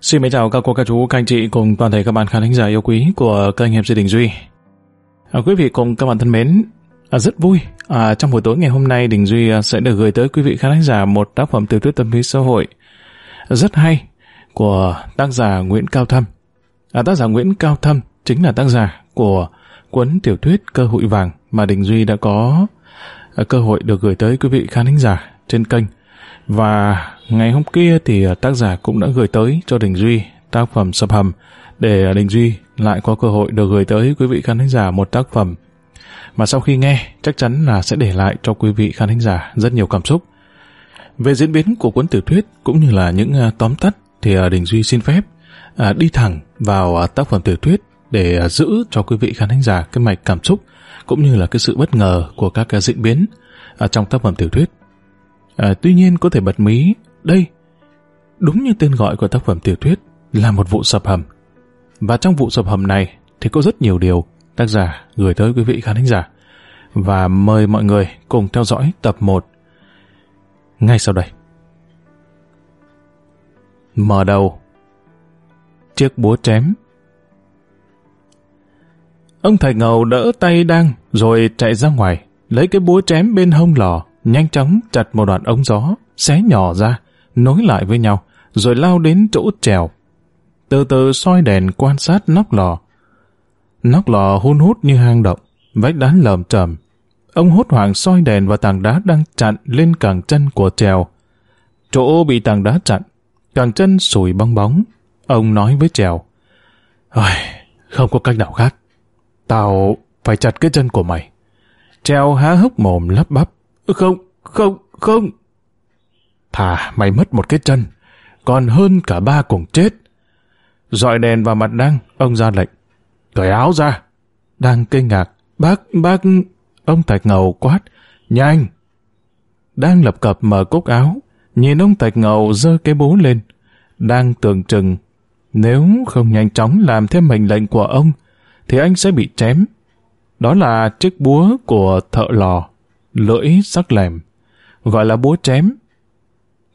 Xin mến chào các cô, các chú, các anh chị cùng toàn thể các bạn khán thính giả yêu quý của kênh MC Đình Duy. À, quý vị cùng các bạn thân mến, à, rất vui. À, trong buổi tối ngày hôm nay, Đình Duy à, sẽ được gửi tới quý vị khán thính giả một tác phẩm tiểu thuyết tâm lý xã hội rất hay của tác giả Nguyễn Cao Thâm. À, tác giả Nguyễn Cao Thâm chính là tác giả của cuốn tiểu thuyết Cơ hội vàng mà Đình Duy đã có à, cơ hội được gửi tới quý vị khán thính giả trên kênh. Và ngày hôm kia thì à, tác giả cũng đã gửi tới cho Đình Duy tác phẩm Sập Hầm để à, Đình Duy lại có cơ hội được gửi tới quý vị khán thính giả một tác phẩm mà sau khi nghe chắc chắn là sẽ để lại cho quý vị khán thính giả rất nhiều cảm xúc. Về diễn biến của cuốn tiểu thuyết cũng như là những à, tóm tắt thì Đình Duy xin phép đi thẳng vào tác phẩm tiểu thuyết để giữ cho quý vị khán thính giả cái mạch cảm xúc cũng như là cái sự bất ngờ của các diễn biến trong tác phẩm tiểu thuyết. À, tuy nhiên có thể bật mí, đây, đúng như tên gọi của tác phẩm tiểu thuyết, là một vụ sập hầm. Và trong vụ sập hầm này thì có rất nhiều điều tác giả gửi tới quý vị khán thính giả. Và mời mọi người cùng theo dõi tập 1 ngay sau đây. Mở đầu Chiếc búa chém Ông thầy ngầu đỡ tay đang rồi chạy ra ngoài, lấy cái búa chém bên hông lò, nhanh chóng chặt một đoạn ống gió, xé nhỏ ra, nối lại với nhau, rồi lao đến chỗ trèo. Từ từ soi đèn quan sát nóc lò. Nóc lò hun hút như hang động, vách đá lởm chởm. Ông hốt hoảng soi đèn và tảng đá đang chặn lên cẳng chân của trèo. Chỗ bị tảng đá chặn, cẳng chân sủi bong bóng. Ông nói với trèo, Ôi, không có cách nào khác. Tao phải chặt cái chân của mày. Trèo há hốc mồm lắp bắp. Không, không, không. Thà mày mất một cái chân, còn hơn cả ba cùng chết. Dọi đèn vào mặt Đăng, ông ra lệnh. Cởi áo ra. Đang kinh ngạc. Bác, bác... Ông Thạch Ngầu quát. Nhanh! Đang lập cập mở cúc áo. Nhìn ông Thạch Ngầu giơ cái bố lên. Đang tưởng chừng. Nếu không nhanh chóng làm theo mệnh lệnh của ông, thì anh sẽ bị chém. Đó là chiếc búa của thợ lò lưỡi sắc lẻm, gọi là búa chém.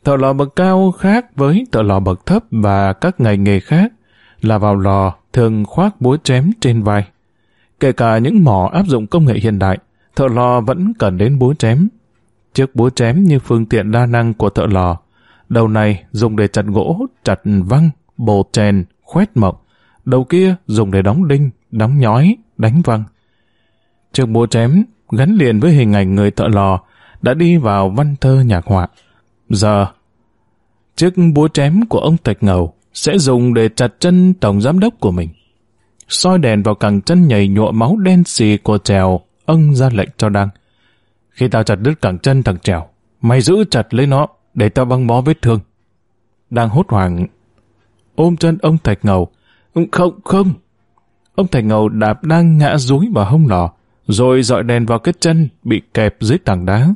Thợ lò bậc cao khác với thợ lò bậc thấp và các ngành nghề khác là vào lò thường khoác búa chém trên vai. Kể cả những mỏ áp dụng công nghệ hiện đại, thợ lò vẫn cần đến búa chém. Chiếc búa chém như phương tiện đa năng của thợ lò. Đầu này dùng để chặt gỗ, chặt văng, bồ chèn, khoét mộc. Đầu kia dùng để đóng đinh, đóng nhói, đánh văng. Chiếc búa chém gắn liền với hình ảnh người thợ lò đã đi vào văn thơ nhạc họa. Giờ, chiếc búa chém của ông Thạch Ngầu sẽ dùng để chặt chân tổng giám đốc của mình. soi đèn vào cẳng chân nhảy nhụa máu đen xì của trèo, ông ra lệnh cho Đăng. Khi tao chặt đứt cẳng chân thằng trèo, mày giữ chặt lấy nó để tao băng bó vết thương. Đang hốt hoảng ôm chân ông Thạch Ngầu. Không, không. Ông Thạch Ngầu đạp đang ngã rúi vào hông lò, rồi dọi đèn vào cái chân bị kẹp dưới tảng đá.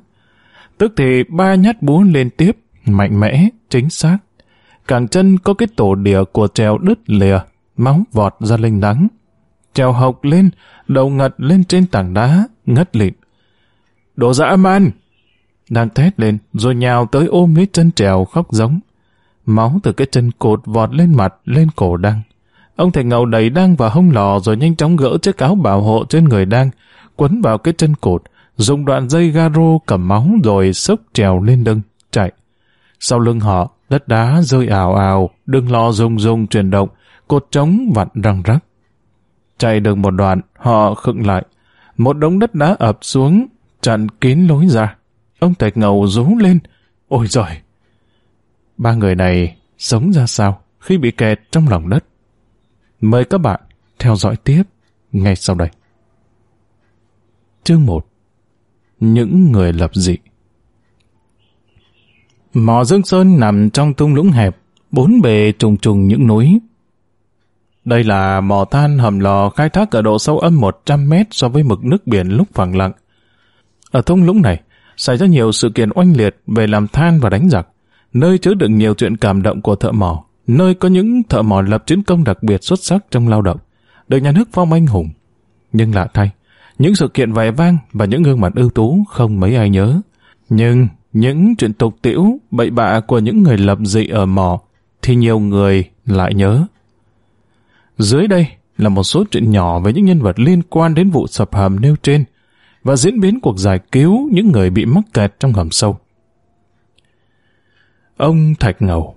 Tức thì ba nhát búa lên tiếp, mạnh mẽ, chính xác. Càng chân có cái tổ đỉa của trèo đứt lìa, máu vọt ra linh đắng. Trèo hộc lên, đầu ngật lên trên tảng đá, ngất lịm. Đồ dã man! Đang thét lên, rồi nhào tới ôm lấy chân trèo khóc giống. Máu từ cái chân cột vọt lên mặt, lên cổ đăng. Ông thầy ngầu đẩy đăng vào hông lò rồi nhanh chóng gỡ chiếc áo bảo hộ trên người đăng, quấn vào cái chân cột, dùng đoạn dây garo cầm máu rồi sốc trèo lên lưng, chạy. Sau lưng họ, đất đá rơi ảo ảo, đường lò rung rung chuyển động, cột trống vặn răng rắc. Chạy được một đoạn, họ khựng lại. Một đống đất đá ập xuống, chặn kín lối ra. Ông Thạch Ngầu rú lên. Ôi giời! Ba người này sống ra sao khi bị kẹt trong lòng đất? Mời các bạn theo dõi tiếp ngay sau đây. Chương 1 Những người lập dị Mỏ Dương Sơn nằm trong tung lũng hẹp, bốn bề trùng trùng những núi. Đây là mỏ than hầm lò khai thác ở độ sâu âm 100 mét so với mực nước biển lúc phẳng lặng. Ở thung lũng này, xảy ra nhiều sự kiện oanh liệt về làm than và đánh giặc, nơi chứa đựng nhiều chuyện cảm động của thợ mỏ, nơi có những thợ mỏ lập chiến công đặc biệt xuất sắc trong lao động, được nhà nước phong anh hùng. Nhưng lạ thay, những sự kiện vẻ vang và những gương mặt ưu tú không mấy ai nhớ. Nhưng những chuyện tục tiễu, bậy bạ của những người lập dị ở mỏ thì nhiều người lại nhớ. Dưới đây là một số chuyện nhỏ về những nhân vật liên quan đến vụ sập hầm nêu trên và diễn biến cuộc giải cứu những người bị mắc kẹt trong hầm sâu. Ông Thạch Ngầu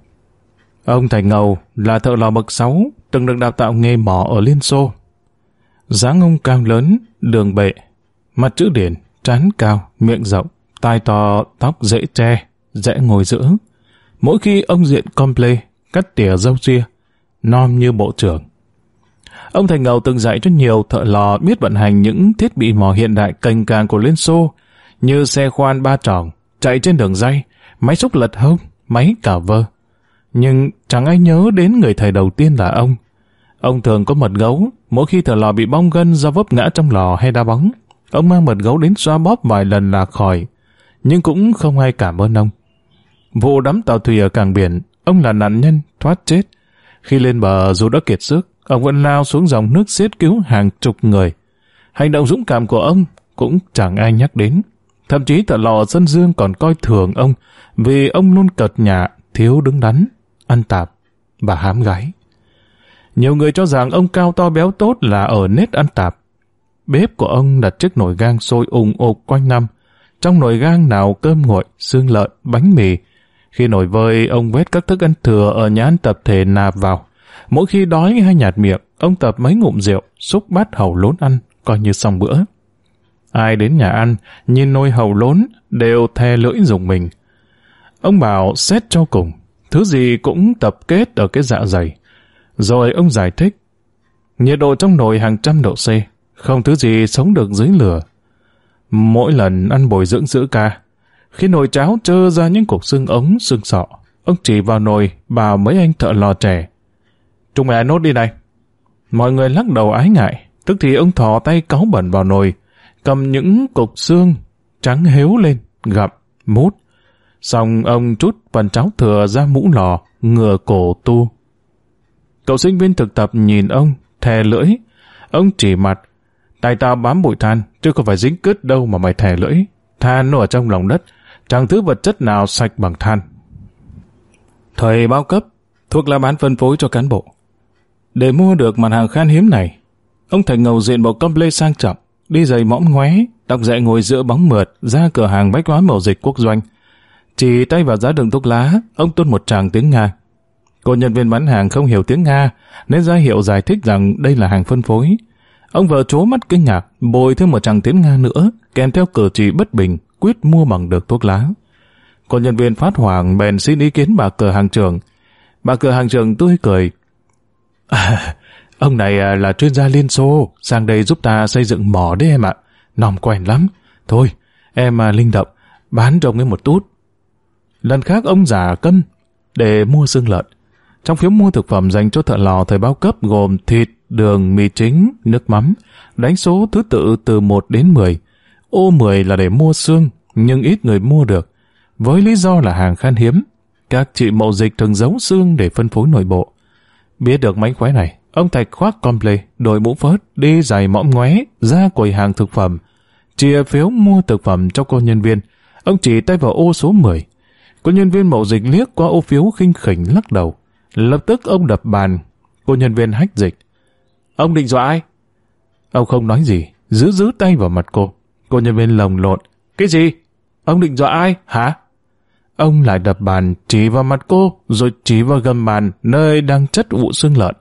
Ông Thạch Ngầu là thợ lò bậc 6, từng được đào tạo nghề mỏ ở Liên Xô. dáng ông cao lớn, đường bệ, mặt chữ điển, trán cao, miệng rộng, tai to, tóc dễ tre, dễ ngồi giữa. Mỗi khi ông diện comple, cắt tỉa râu ria, non như bộ trưởng. Ông Thành Ngầu từng dạy cho nhiều thợ lò biết vận hành những thiết bị mỏ hiện đại cành càng của Liên Xô, như xe khoan ba tròng, chạy trên đường dây, máy xúc lật hông, máy cả vơ. Nhưng chẳng ai nhớ đến người thầy đầu tiên là ông. Ông thường có mật gấu, mỗi khi thợ lò bị bong gân do vấp ngã trong lò hay đá bóng. Ông mang mật gấu đến xoa bóp vài lần là khỏi, nhưng cũng không ai cảm ơn ông. Vụ đắm tàu thủy ở cảng biển, ông là nạn nhân, thoát chết. Khi lên bờ dù đã kiệt sức, ông vẫn lao xuống dòng nước xiết cứu hàng chục người. Hành động dũng cảm của ông cũng chẳng ai nhắc đến. Thậm chí thợ lò dân Dương còn coi thường ông vì ông luôn cợt nhạ, thiếu đứng đắn, ăn tạp và hám gái. Nhiều người cho rằng ông cao to béo tốt là ở nết ăn tạp. Bếp của ông đặt chiếc nồi gang sôi ủng ục quanh năm. Trong nồi gang nào cơm nguội, xương lợn, bánh mì. Khi nổi vơi, ông vết các thức ăn thừa ở nhà ăn tập thể nạp vào. Mỗi khi đói hay nhạt miệng, ông tập mấy ngụm rượu, xúc bát hầu lốn ăn, coi như xong bữa. Ai đến nhà ăn, nhìn nồi hầu lốn, đều thè lưỡi dùng mình. Ông bảo xét cho cùng, thứ gì cũng tập kết ở cái dạ dày. Rồi ông giải thích, nhiệt độ trong nồi hàng trăm độ C, không thứ gì sống được dưới lửa. Mỗi lần ăn bồi dưỡng giữ ca, khi nồi cháo trơ ra những cục xương ống, xương sọ, ông chỉ vào nồi bảo mấy anh thợ lò trẻ. Chúng mày nốt đi này. Mọi người lắc đầu ái ngại, tức thì ông thò tay cáu bẩn vào nồi, cầm những cục xương trắng héo lên, gặm, mút. Xong ông chút phần cháo thừa ra mũ lò, ngừa cổ tu. Cậu sinh viên thực tập nhìn ông, thè lưỡi. Ông chỉ mặt, tay tao bám bụi than, chứ không phải dính cứt đâu mà mày thè lưỡi. Than nó ở trong lòng đất, chẳng thứ vật chất nào sạch bằng than. Thời bao cấp, thuộc là bán phân phối cho cán bộ. Để mua được mặt hàng khan hiếm này, ông Thành ngầu diện bộ công lê sang trọng, đi giày mõm ngoé, đọc dạy ngồi giữa bóng mượt ra cửa hàng bách hóa màu dịch quốc doanh. Chỉ tay vào giá đường thuốc lá, ông tuôn một tràng tiếng Nga. Cô nhân viên bán hàng không hiểu tiếng Nga, nên ra hiệu giải thích rằng đây là hàng phân phối. Ông vợ trố mắt kinh ngạc, bồi thêm một tràng tiếng Nga nữa, kèm theo cử chỉ bất bình, quyết mua bằng được thuốc lá. còn nhân viên phát hoảng bèn xin ý kiến bà cửa hàng trường. Bà cửa hàng trường tươi cười. À, ông này à, là chuyên gia Liên Xô, sang đây giúp ta xây dựng mỏ đấy em ạ. nòng quen lắm. Thôi, em à, linh động, bán cho ông ấy một tút. Lần khác ông giả cân để mua xương lợn. Trong phiếu mua thực phẩm dành cho thợ lò thời bao cấp gồm thịt, đường, mì chính, nước mắm, đánh số thứ tự từ 1 đến 10. Ô 10 là để mua xương, nhưng ít người mua được. Với lý do là hàng khan hiếm, các chị mậu dịch thường giấu xương để phân phối nội bộ. Biết được mánh khóe này, ông Thạch khoác comple, đội mũ phớt, đi giày mõm ngoé, ra quầy hàng thực phẩm, chia phiếu mua thực phẩm cho cô nhân viên. Ông chỉ tay vào ô số 10. Cô nhân viên mậu dịch liếc qua ô phiếu khinh khỉnh lắc đầu. Lập tức ông đập bàn. Cô nhân viên hách dịch. Ông định dọa ai? Ông không nói gì, giữ giữ tay vào mặt cô. Cô nhân viên lồng lộn. Cái gì? Ông định dọa ai? Hả? Ông lại đập bàn chỉ vào mặt cô, rồi chỉ vào gầm bàn nơi đang chất vụ xương lợn.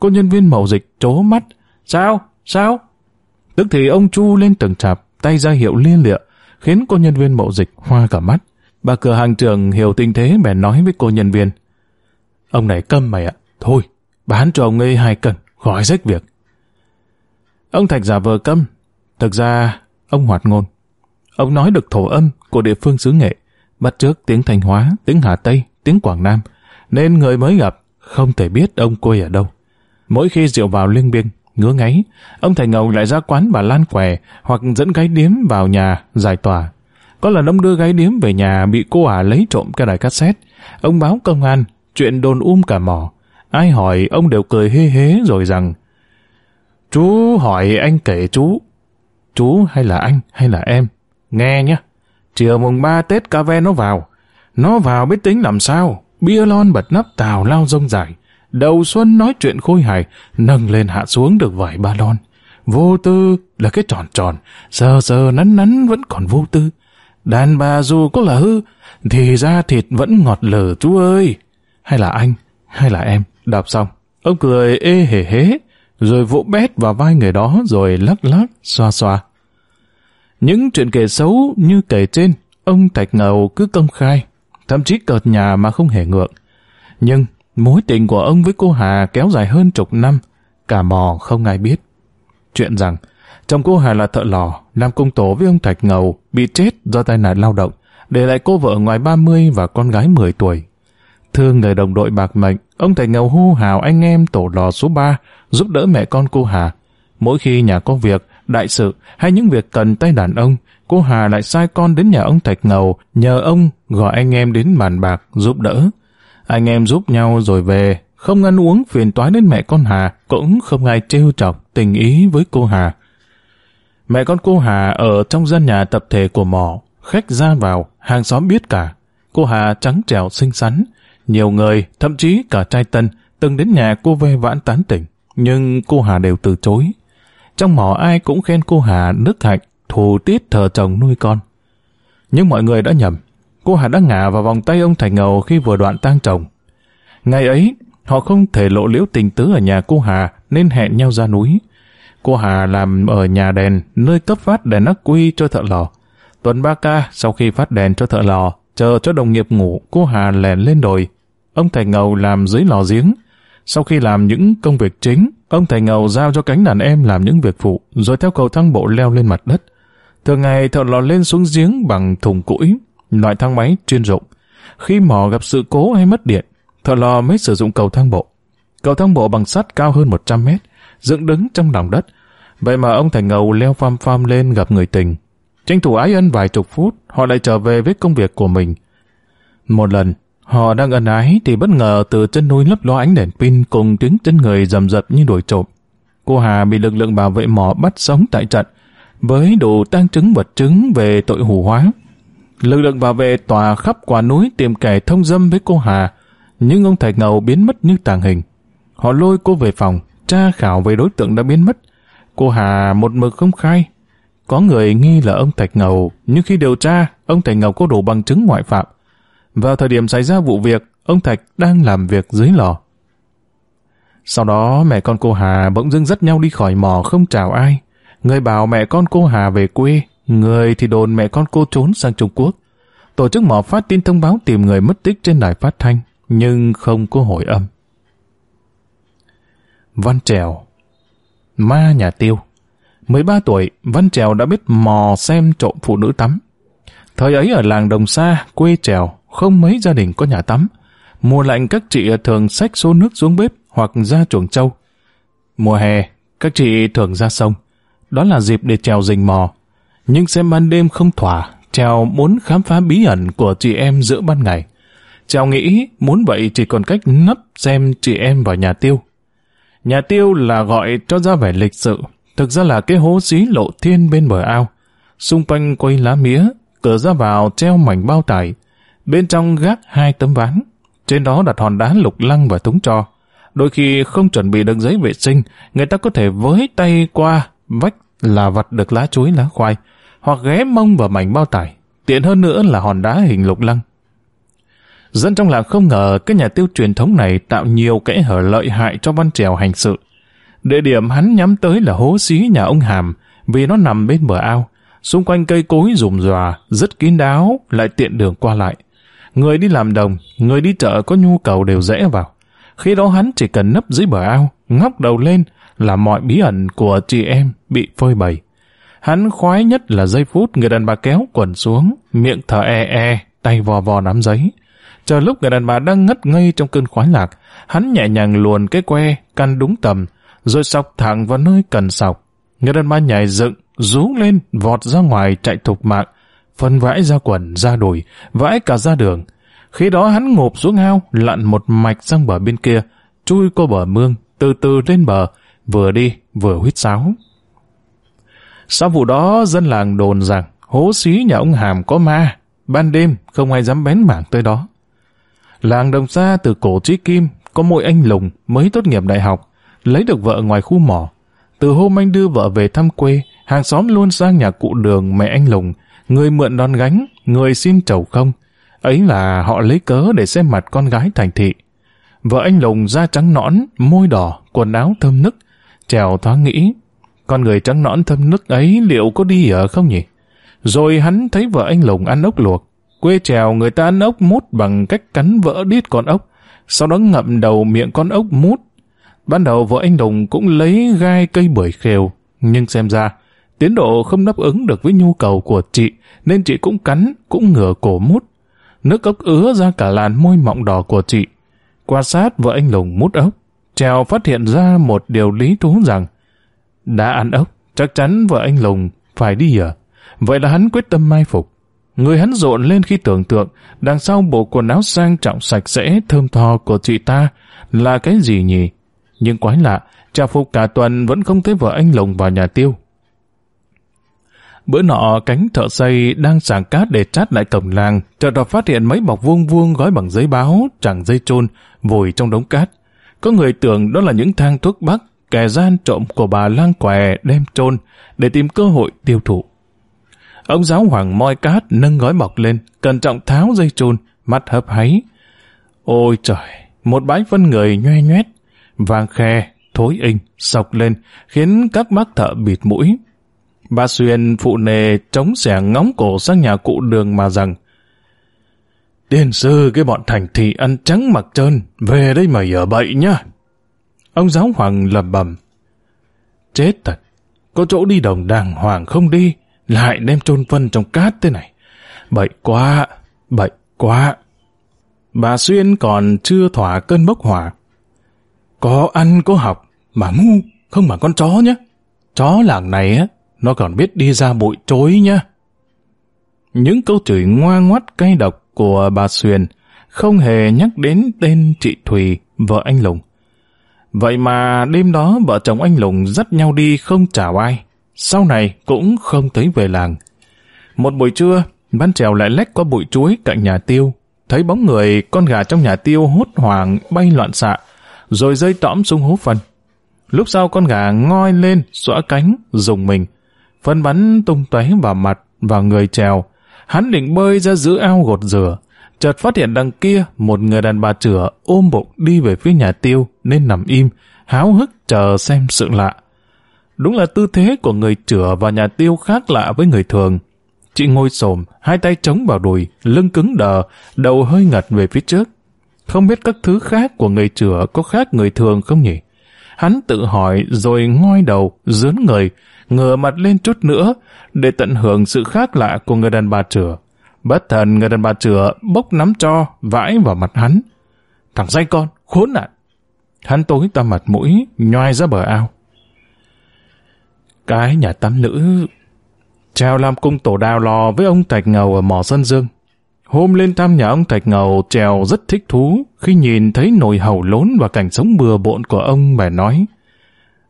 Cô nhân viên mậu dịch trố mắt. Sao? Sao? Tức thì ông chu lên tầng chạp, tay ra hiệu liên lịa, khiến cô nhân viên mậu dịch hoa cả mắt. Bà cửa hàng trường hiểu tình thế bèn nói với cô nhân viên. Ông này câm mày ạ. Thôi, bán cho ông ấy hai cân, khỏi rách việc. Ông Thạch giả vờ câm. Thực ra, ông hoạt ngôn. Ông nói được thổ âm của địa phương xứ nghệ, bắt trước tiếng Thanh Hóa, tiếng Hà Tây, tiếng Quảng Nam, nên người mới gặp không thể biết ông quê ở đâu. Mỗi khi rượu vào liên biên, ngứa ngáy, ông thành ngầu lại ra quán bà Lan què hoặc dẫn gái điếm vào nhà giải tỏa. Có lần ông đưa gái điếm về nhà bị cô ả lấy trộm cái đài cassette. Ông báo công an, chuyện đồn um cả mỏ. Ai hỏi ông đều cười hê hế rồi rằng Chú hỏi anh kể chú. Chú hay là anh hay là em? Nghe nhé. Chiều mùng ba Tết ca ve nó vào. Nó vào biết tính làm sao. bia lon bật nắp tàu lao rông dài. Đầu xuân nói chuyện khôi hài, nâng lên hạ xuống được vài ba lon. Vô tư là cái tròn tròn, sờ sờ nắn nắn vẫn còn vô tư. Đàn bà dù có là hư, thì ra thịt vẫn ngọt lờ chú ơi. Hay là anh, hay là em, đạp xong. Ông cười ê hề hế, rồi vỗ bét vào vai người đó rồi lắc lắc, xoa xoa. Những chuyện kể xấu như kể trên, ông Thạch Ngầu cứ công khai, thậm chí cợt nhà mà không hề ngượng. Nhưng mối tình của ông với cô Hà kéo dài hơn chục năm, cả mò không ai biết. Chuyện rằng, chồng cô Hà là thợ lò, làm công tổ với ông Thạch Ngầu, bị chết do tai nạn lao động, để lại cô vợ ngoài 30 và con gái 10 tuổi. Thương người đồng đội bạc mệnh, ông thầy Ngầu hô hào anh em tổ lò số 3, giúp đỡ mẹ con cô Hà. Mỗi khi nhà có việc, đại sự hay những việc cần tay đàn ông, cô Hà lại sai con đến nhà ông Thạch Ngầu nhờ ông gọi anh em đến bàn bạc giúp đỡ. Anh em giúp nhau rồi về, không ăn uống phiền toái đến mẹ con Hà, cũng không ai trêu chọc tình ý với cô Hà. Mẹ con cô Hà ở trong gian nhà tập thể của mỏ, khách ra vào, hàng xóm biết cả. Cô Hà trắng trẻo xinh xắn, nhiều người, thậm chí cả trai tân, từng đến nhà cô ve vãn tán tỉnh, nhưng cô Hà đều từ chối. Trong mỏ ai cũng khen cô Hà nước hạnh, thù tiết thờ chồng nuôi con. Nhưng mọi người đã nhầm, cô Hà đã ngả vào vòng tay ông Thành Ngầu khi vừa đoạn tang chồng. Ngày ấy, họ không thể lộ liễu tình tứ ở nhà cô Hà nên hẹn nhau ra núi. Cô Hà làm ở nhà đèn, nơi cấp phát đèn ắc quy cho thợ lò. Tuần ba ca sau khi phát đèn cho thợ lò, chờ cho đồng nghiệp ngủ, cô Hà lèn lên đồi. Ông thầy Ngầu làm dưới lò giếng. Sau khi làm những công việc chính, ông thầy Ngầu giao cho cánh đàn em làm những việc phụ, rồi theo cầu thang bộ leo lên mặt đất. Thường ngày thợ lò lên xuống giếng bằng thùng củi, loại thang máy chuyên dụng. Khi mỏ gặp sự cố hay mất điện, thợ lò mới sử dụng cầu thang bộ. Cầu thang bộ bằng sắt cao hơn 100 mét, dựng đứng trong lòng đất. Vậy mà ông Thành Ngầu leo pham pham lên gặp người tình. Tranh thủ ái ân vài chục phút, họ lại trở về với công việc của mình. Một lần, họ đang ân ái thì bất ngờ từ chân núi lấp ló ánh đèn pin cùng tiếng chân người rầm rập như đuổi trộm. Cô Hà bị lực lượng bảo vệ mỏ bắt sống tại trận, với đủ tăng chứng vật chứng về tội hủ hóa. Lực lượng bảo vệ tòa khắp quả núi tìm kẻ thông dâm với cô Hà, nhưng ông Thạch Ngầu biến mất như tàng hình. Họ lôi cô về phòng, tra khảo về đối tượng đã biến mất. Cô Hà một mực không khai. Có người nghi là ông Thạch Ngầu, nhưng khi điều tra, ông Thạch Ngầu có đủ bằng chứng ngoại phạm. Vào thời điểm xảy ra vụ việc, ông Thạch đang làm việc dưới lò. Sau đó mẹ con cô Hà bỗng dưng dắt nhau đi khỏi mò không chào ai. Người bảo mẹ con cô Hà về quê, người thì đồn mẹ con cô trốn sang Trung Quốc. Tổ chức mỏ phát tin thông báo tìm người mất tích trên đài phát thanh, nhưng không có hồi âm. Văn Trèo Ma nhà tiêu 13 tuổi, Văn Trèo đã biết mò xem trộm phụ nữ tắm. Thời ấy ở làng Đồng Sa, quê Trèo, không mấy gia đình có nhà tắm. Mùa lạnh các chị thường xách xô nước xuống bếp hoặc ra chuồng trâu. Mùa hè, các chị thường ra sông. Đó là dịp để Trèo rình mò. Nhưng xem ban đêm không thỏa, Trèo muốn khám phá bí ẩn của chị em giữa ban ngày. Trèo nghĩ muốn vậy chỉ còn cách nấp xem chị em vào nhà tiêu. Nhà tiêu là gọi cho ra vẻ lịch sự, thực ra là cái hố xí lộ thiên bên bờ ao. Xung quanh quây lá mía, cửa ra vào treo mảnh bao tải, bên trong gác hai tấm ván, trên đó đặt hòn đá lục lăng và túng cho. Đôi khi không chuẩn bị được giấy vệ sinh, người ta có thể với tay qua vách là vặt được lá chuối lá khoai, hoặc ghé mông vào mảnh bao tải. Tiện hơn nữa là hòn đá hình lục lăng. Dân trong làng không ngờ cái nhà tiêu truyền thống này tạo nhiều kẽ hở lợi hại cho văn trèo hành sự. Địa điểm hắn nhắm tới là hố xí nhà ông Hàm, vì nó nằm bên bờ ao. Xung quanh cây cối rùm ròa, rất kín đáo, lại tiện đường qua lại. Người đi làm đồng, người đi chợ có nhu cầu đều dễ vào. Khi đó hắn chỉ cần nấp dưới bờ ao, ngóc đầu lên là mọi bí ẩn của chị em bị phơi bày. Hắn khoái nhất là giây phút người đàn bà kéo quần xuống, miệng thở e e, tay vò vò nắm giấy. Chờ lúc người đàn bà đang ngất ngây trong cơn khoái lạc, hắn nhẹ nhàng luồn cái que, căn đúng tầm, rồi sọc thẳng vào nơi cần sọc. Người đàn bà nhảy dựng, rú lên, vọt ra ngoài chạy thục mạng, phân vãi ra quần, ra đùi, vãi cả ra đường. Khi đó hắn ngộp xuống ao, lặn một mạch sang bờ bên kia, chui qua bờ mương, từ từ lên bờ, vừa đi, vừa huýt sáo. Sau vụ đó, dân làng đồn rằng hố xí nhà ông Hàm có ma, ban đêm không ai dám bén mảng tới đó. Làng đồng xa từ cổ trí kim, có mỗi anh Lùng mới tốt nghiệp đại học, lấy được vợ ngoài khu mỏ. Từ hôm anh đưa vợ về thăm quê, hàng xóm luôn sang nhà cụ đường mẹ anh Lùng, người mượn đòn gánh, người xin chầu không. Ấy là họ lấy cớ để xem mặt con gái thành thị. Vợ anh Lùng da trắng nõn, môi đỏ, quần áo thơm nức. Trèo thoáng nghĩ, con người trắng nõn thơm nức ấy liệu có đi ở không nhỉ? Rồi hắn thấy vợ anh Lùng ăn ốc luộc. Quê trèo người ta ăn ốc mút bằng cách cắn vỡ đít con ốc, sau đó ngậm đầu miệng con ốc mút. Ban đầu vợ anh Lùng cũng lấy gai cây bưởi khều, nhưng xem ra tiến độ không đáp ứng được với nhu cầu của chị, nên chị cũng cắn, cũng ngửa cổ mút. Nước ốc ứa ra cả làn môi mọng đỏ của chị. Quan sát vợ anh Lùng mút ốc, Trèo phát hiện ra một điều lý thú rằng đã ăn ốc, chắc chắn vợ anh Lùng phải đi à. Vậy là hắn quyết tâm mai phục. Người hắn rộn lên khi tưởng tượng đằng sau bộ quần áo sang trọng sạch sẽ thơm tho của chị ta là cái gì nhỉ? Nhưng quái lạ, trà phục cả tuần vẫn không thấy vợ anh Lùng vào nhà tiêu. Bữa nọ cánh thợ xây đang sàng cát để chát lại cổng làng, chợt đọc phát hiện mấy bọc vuông vuông gói bằng giấy báo, chẳng dây chôn vùi trong đống cát. Có người tưởng đó là những thang thuốc bắc, kẻ gian trộm của bà lang què đem chôn để tìm cơ hội tiêu thụ. Ông giáo hoàng moi cát nâng gói bọc lên, cẩn trọng tháo dây chôn, mắt hấp háy. Ôi trời, một bãi phân người nhoe nhoét, vàng khe, thối inh, sọc lên, khiến các bác thợ bịt mũi. Bà Xuyên phụ nề chống xẻ ngóng cổ sang nhà cụ đường mà rằng Tiên sư cái bọn thành thị ăn trắng mặc trơn, về đây mà ở bậy nhá. Ông giáo hoàng lầm bầm. Chết thật, có chỗ đi đồng đàng hoàng không đi, lại đem chôn phân trong cát thế này. Bậy quá, bậy quá. Bà Xuyên còn chưa thỏa cơn bốc hỏa. Có ăn có học, mà ngu, không mà con chó nhé. Chó làng này á, nó còn biết đi ra bụi trối nhá. Những câu chửi ngoa ngoắt cay độc của bà Xuyền không hề nhắc đến tên chị Thùy, vợ anh Lùng. Vậy mà đêm đó vợ chồng anh Lùng dắt nhau đi không chào ai. Sau này cũng không thấy về làng. Một buổi trưa, ban trèo lại lách qua bụi chuối cạnh nhà tiêu. Thấy bóng người con gà trong nhà tiêu hốt hoảng bay loạn xạ, rồi rơi tõm xuống hố phân. Lúc sau con gà ngoi lên, xõa cánh, dùng mình. Phân bắn tung tóe vào mặt, và người trèo. Hắn định bơi ra giữa ao gột rửa. Chợt phát hiện đằng kia một người đàn bà chửa ôm bụng đi về phía nhà tiêu nên nằm im, háo hức chờ xem sự lạ. Đúng là tư thế của người chửa và nhà tiêu khác lạ với người thường. Chị ngồi xổm, hai tay chống vào đùi, lưng cứng đờ, đầu hơi ngật về phía trước. Không biết các thứ khác của người chửa có khác người thường không nhỉ? Hắn tự hỏi rồi ngoi đầu, dướn người, ngửa mặt lên chút nữa để tận hưởng sự khác lạ của người đàn bà chửa. Bất thần người đàn bà chửa bốc nắm cho, vãi vào mặt hắn. Thằng say con, khốn nạn. Hắn tối tăm mặt mũi, nhoai ra bờ ao. Cái nhà tắm nữ treo làm cung tổ đào lò với ông Thạch Ngầu ở mỏ Sơn Dương. Hôm lên thăm nhà ông Thạch Ngầu trèo rất thích thú khi nhìn thấy nồi hầu lốn và cảnh sống bừa bộn của ông mà nói.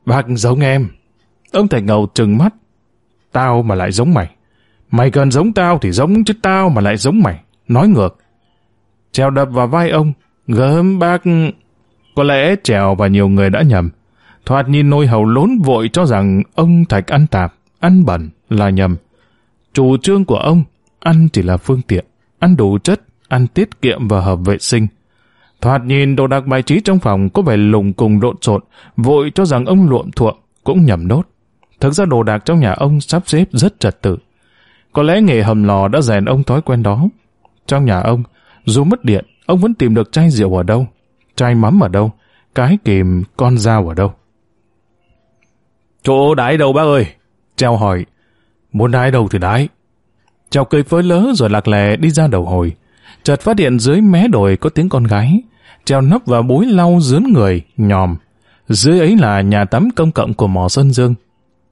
Bác giống em. Ông Thạch Ngầu trừng mắt. Tao mà lại giống mày. Mày cần giống tao thì giống chứ tao mà lại giống mày. Nói ngược. Trèo đập vào vai ông. Gớm bác... Có lẽ trèo và nhiều người đã nhầm. Thoạt nhìn nôi hầu lốn vội cho rằng ông Thạch ăn tạp, ăn bẩn là nhầm. Chủ trương của ông, ăn chỉ là phương tiện, ăn đủ chất, ăn tiết kiệm và hợp vệ sinh. Thoạt nhìn đồ đạc bài trí trong phòng có vẻ lùng cùng lộn xộn, vội cho rằng ông luộm thuộm, cũng nhầm nốt. Thực ra đồ đạc trong nhà ông sắp xếp rất trật tự. Có lẽ nghề hầm lò đã rèn ông thói quen đó. Trong nhà ông, dù mất điện, ông vẫn tìm được chai rượu ở đâu, chai mắm ở đâu, cái kìm, con dao ở đâu. Chỗ đái đâu bác ơi? Treo hỏi. Muốn đái đâu thì đái. Treo cười phơi lớ rồi lạc lè đi ra đầu hồi. Chợt phát hiện dưới mé đồi có tiếng con gái. Treo nấp vào búi lau dướn người, nhòm. Dưới ấy là nhà tắm công cộng của mỏ Sơn Dương.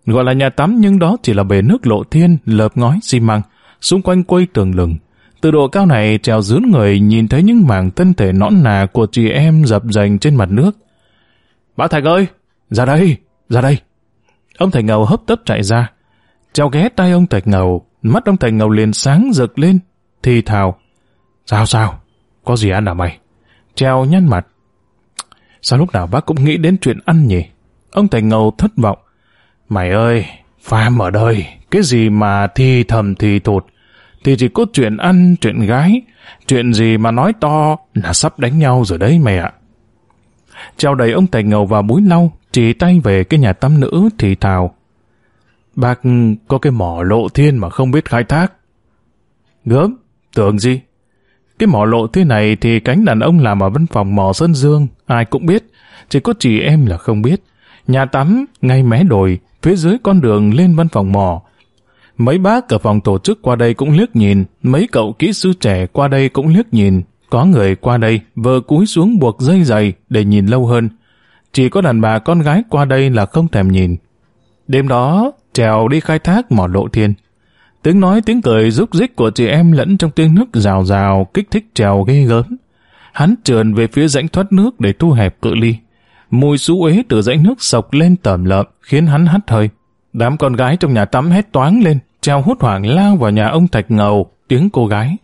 Gọi là nhà tắm nhưng đó chỉ là bể nước lộ thiên, lợp ngói xi măng, xung quanh quây tường lừng. Từ độ cao này trèo dướn người nhìn thấy những mảng thân thể nõn nà của chị em dập dành trên mặt nước. Bác Thạch ơi, ra đây, ra đây. Ông Thạch Ngầu hấp tấp chạy ra. trèo ghé tay ông Thạch Ngầu, mắt ông Thạch Ngầu liền sáng rực lên, thì thào. Sao sao? Có gì ăn à mày? trèo nhăn mặt. Sao lúc nào bác cũng nghĩ đến chuyện ăn nhỉ? Ông thạch Ngầu thất vọng. Mày ơi, phàm ở đời, cái gì mà thi thầm thì thụt, thì chỉ có chuyện ăn, chuyện gái, chuyện gì mà nói to là sắp đánh nhau rồi đấy mày ạ. chào đầy ông Tài Ngầu vào búi lau, chỉ tay về cái nhà tắm nữ thì thào. Bác có cái mỏ lộ thiên mà không biết khai thác. Gớm, tưởng gì? Cái mỏ lộ thế này thì cánh đàn ông làm ở văn phòng mỏ Sơn Dương, ai cũng biết, chỉ có chị em là không biết. Nhà tắm, ngay mé đồi, phía dưới con đường lên văn phòng mỏ. Mấy bác ở phòng tổ chức qua đây cũng liếc nhìn, mấy cậu kỹ sư trẻ qua đây cũng liếc nhìn. Có người qua đây, vờ cúi xuống buộc dây giày để nhìn lâu hơn. Chỉ có đàn bà con gái qua đây là không thèm nhìn. Đêm đó, trèo đi khai thác mỏ lộ thiên. Tiếng nói tiếng cười rúc rích của chị em lẫn trong tiếng nước rào rào kích thích trèo ghê gớm. Hắn trườn về phía rãnh thoát nước để thu hẹp cự ly. Mùi xú uế từ dãy nước sộc lên tẩm lợm khiến hắn hắt hơi. Đám con gái trong nhà tắm hét toáng lên, treo hốt hoảng lao vào nhà ông Thạch Ngầu, tiếng cô gái.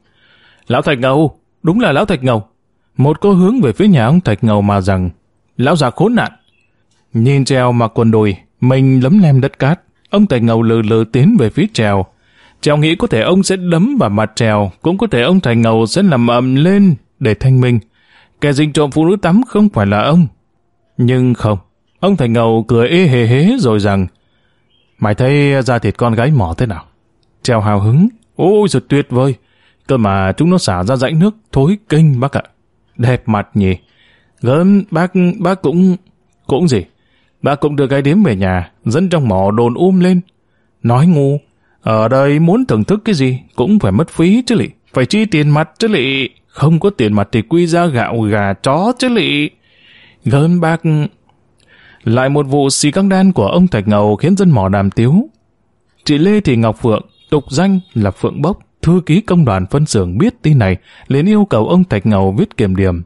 Lão Thạch Ngầu, đúng là Lão Thạch Ngầu. Một cô hướng về phía nhà ông Thạch Ngầu mà rằng, Lão già khốn nạn. Nhìn treo mặc quần đùi, mình lấm lem đất cát, ông Thạch Ngầu lừ lừ tiến về phía trèo, Trèo nghĩ có thể ông sẽ đấm vào mặt trèo, cũng có thể ông thạch Ngầu sẽ làm ầm lên để thanh minh. Kẻ dình trộm phụ nữ tắm không phải là ông. Nhưng không, ông Thành Ngầu cười ê hề hế rồi rằng Mày thấy da thịt con gái mỏ thế nào? treo hào hứng, ôi giật tuyệt vời. Cơ mà chúng nó xả ra dãy nước thối kinh bác ạ. Đẹp mặt nhỉ. Gớm bác, bác cũng... Cũng gì? Bác cũng đưa cái điếm về nhà, dẫn trong mỏ đồn um lên. Nói ngu, ở đây muốn thưởng thức cái gì cũng phải mất phí chứ lị. Phải chi tiền mặt chứ lị. Không có tiền mặt thì quy ra gạo gà chó chứ lị. Gớm bác... Lại một vụ xì căng đan của ông Thạch Ngầu khiến dân mỏ đàm tiếu. Chị Lê Thị Ngọc Phượng, tục danh là Phượng Bốc, thư ký công đoàn phân xưởng biết tin này, liền yêu cầu ông Thạch Ngầu viết kiểm điểm.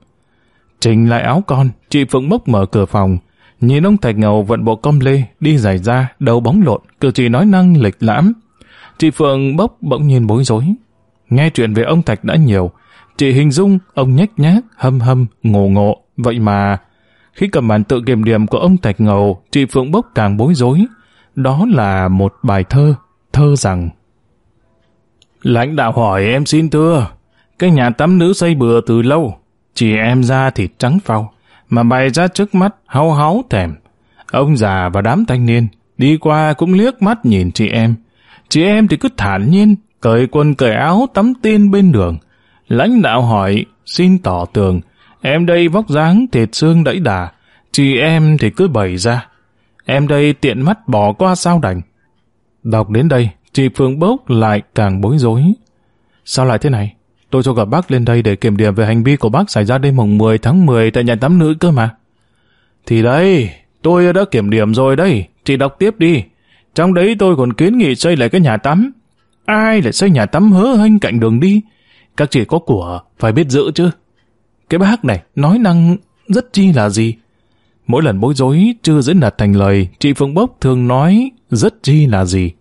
Trình lại áo con, chị Phượng Bốc mở cửa phòng, nhìn ông Thạch Ngầu vận bộ com lê, đi giày da, đầu bóng lộn, cử chỉ nói năng lịch lãm, Chị Phượng bốc bỗng nhiên bối rối. Nghe chuyện về ông Thạch đã nhiều, chị hình dung ông nhếch nhác, hâm hâm, ngộ ngộ. Vậy mà, khi cầm bản tự kiểm điểm của ông Thạch Ngầu, chị Phượng bốc càng bối rối. Đó là một bài thơ, thơ rằng Lãnh đạo hỏi em xin thưa, cái nhà tắm nữ xây bừa từ lâu, chị em ra thịt trắng phau, mà bày ra trước mắt hau háu thèm. Ông già và đám thanh niên đi qua cũng liếc mắt nhìn chị em, Chị em thì cứ thản nhiên, cởi quần cởi áo tắm tiên bên đường. Lãnh đạo hỏi, xin tỏ tường, em đây vóc dáng thịt xương đẫy đà, chị em thì cứ bày ra. Em đây tiện mắt bỏ qua sao đành. Đọc đến đây, chị Phương Bốc lại càng bối rối. Sao lại thế này? Tôi cho gặp bác lên đây để kiểm điểm về hành vi của bác xảy ra đêm mùng 10 tháng 10 tại nhà tắm nữ cơ mà. Thì đây, tôi đã kiểm điểm rồi đây, chị đọc tiếp đi. Trong đấy tôi còn kiến nghị xây lại cái nhà tắm. Ai lại xây nhà tắm hớ hênh cạnh đường đi? Các chị có của, phải biết giữ chứ. Cái bác này nói năng rất chi là gì? Mỗi lần bối rối chưa diễn đạt thành lời, chị Phương Bốc thường nói rất chi là gì.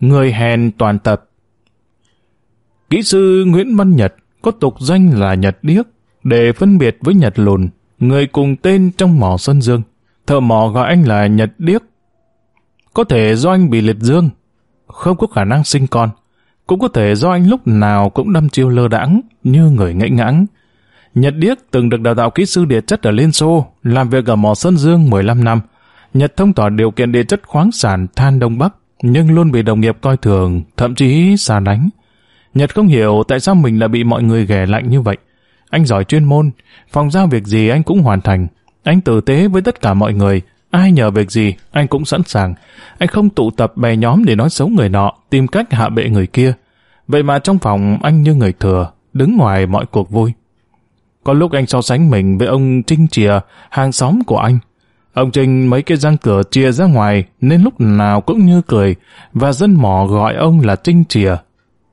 Người hèn toàn tập Kỹ sư Nguyễn Văn Nhật có tục danh là Nhật Điếc để phân biệt với Nhật Lùn, người cùng tên trong mỏ Sơn Dương. Thợ mỏ gọi anh là Nhật Điếc. Có thể do anh bị liệt dương, không có khả năng sinh con. Cũng có thể do anh lúc nào cũng đâm chiêu lơ đãng như người ngẫy ngãng. Nhật Điếc từng được đào tạo kỹ sư địa chất ở Liên Xô, làm việc ở mỏ Sơn Dương 15 năm. Nhật thông tỏ điều kiện địa chất khoáng sản than Đông Bắc, nhưng luôn bị đồng nghiệp coi thường, thậm chí xa đánh. Nhật không hiểu tại sao mình lại bị mọi người ghẻ lạnh như vậy. Anh giỏi chuyên môn, phòng giao việc gì anh cũng hoàn thành, anh tử tế với tất cả mọi người, ai nhờ việc gì, anh cũng sẵn sàng. Anh không tụ tập bè nhóm để nói xấu người nọ, tìm cách hạ bệ người kia. Vậy mà trong phòng anh như người thừa, đứng ngoài mọi cuộc vui. Có lúc anh so sánh mình với ông Trinh Chìa, hàng xóm của anh. Ông Trinh mấy cái răng cửa chia ra ngoài nên lúc nào cũng như cười và dân mỏ gọi ông là Trinh Chìa.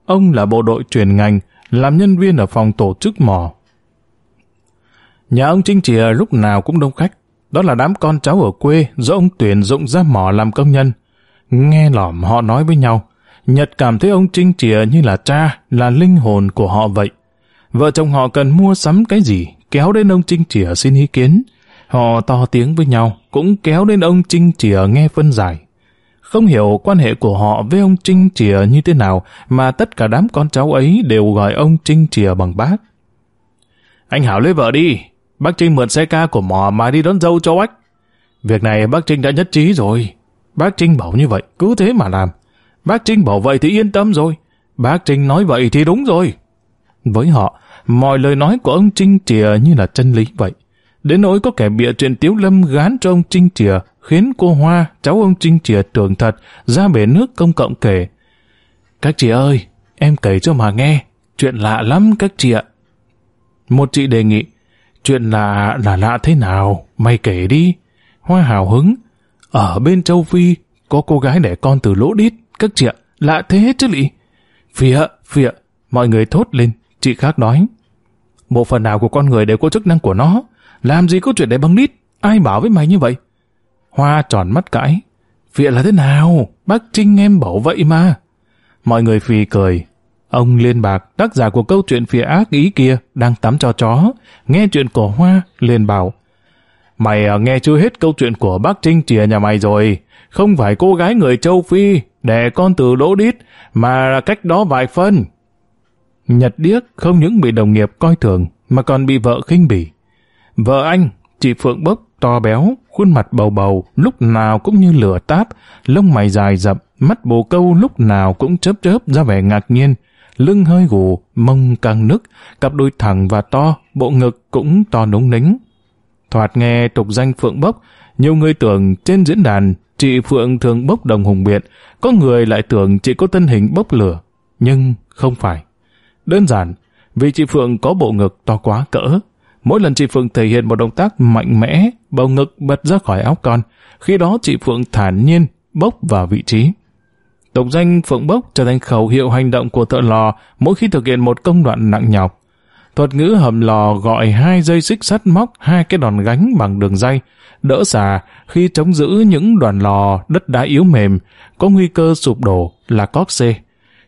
Ông là bộ đội truyền ngành, làm nhân viên ở phòng tổ chức mỏ. Nhà ông Trinh Chìa lúc nào cũng đông khách. Đó là đám con cháu ở quê do ông tuyển dụng ra mỏ làm công nhân. Nghe lỏm họ nói với nhau. Nhật cảm thấy ông Trinh Chìa như là cha, là linh hồn của họ vậy. Vợ chồng họ cần mua sắm cái gì, kéo đến ông Trinh Chìa xin ý kiến. Họ to tiếng với nhau, cũng kéo đến ông Trinh Chìa nghe phân giải. Không hiểu quan hệ của họ với ông Trinh Chìa như thế nào mà tất cả đám con cháu ấy đều gọi ông Trinh Chìa bằng bác. Anh Hảo lấy vợ đi, bác Trinh mượn xe ca của mò mà đi đón dâu cho ách. Việc này bác Trinh đã nhất trí rồi. Bác Trinh bảo như vậy, cứ thế mà làm. Bác Trinh bảo vậy thì yên tâm rồi. Bác Trinh nói vậy thì đúng rồi. Với họ, mọi lời nói của ông Trinh Chìa như là chân lý vậy. Đến nỗi có kẻ bịa chuyện Tiếu Lâm gán cho ông Trinh Chìa, khiến cô Hoa, cháu ông Trinh Chìa tưởng thật, ra bể nước công cộng kể. Các chị ơi, em kể cho mà nghe, chuyện lạ lắm các chị ạ. Một chị đề nghị, chuyện lạ là lạ thế nào, mày kể đi. Hoa hào hứng, ở bên châu Phi có cô gái đẻ con từ lỗ đít, các chị ạ, lạ thế chứ lị. Phịa, phịa, mọi người thốt lên, chị khác nói. Bộ phận nào của con người đều có chức năng của nó, làm gì có chuyện để băng đít, ai bảo với mày như vậy? Hoa tròn mắt cãi, phịa là thế nào, bác Trinh em bảo vậy mà. Mọi người phì cười, Ông Liên Bạc, tác giả của câu chuyện phía ác ý kia, đang tắm cho chó, nghe chuyện của Hoa, liền bảo, Mày à, nghe chưa hết câu chuyện của bác Trinh chìa nhà mày rồi, không phải cô gái người châu Phi, đẻ con từ lỗ đít, mà là cách đó vài phân. Nhật điếc không những bị đồng nghiệp coi thường, mà còn bị vợ khinh bỉ. Vợ anh, chị Phượng Bốc, to béo, khuôn mặt bầu bầu, lúc nào cũng như lửa táp, lông mày dài rậm, mắt bồ câu lúc nào cũng chớp chớp ra vẻ ngạc nhiên, lưng hơi gù, mông căng nức, cặp đôi thẳng và to, bộ ngực cũng to núng nính. Thoạt nghe tục danh Phượng Bốc, nhiều người tưởng trên diễn đàn chị Phượng thường bốc đồng hùng biện, có người lại tưởng chị có thân hình bốc lửa, nhưng không phải. Đơn giản, vì chị Phượng có bộ ngực to quá cỡ. Mỗi lần chị Phượng thể hiện một động tác mạnh mẽ, bầu ngực bật ra khỏi áo con, khi đó chị Phượng thản nhiên bốc vào vị trí. Tục danh Phượng Bốc trở thành khẩu hiệu hành động của thợ lò mỗi khi thực hiện một công đoạn nặng nhọc. Thuật ngữ hầm lò gọi hai dây xích sắt móc hai cái đòn gánh bằng đường dây, đỡ xà khi chống giữ những đoàn lò đất đá yếu mềm, có nguy cơ sụp đổ là cóc C.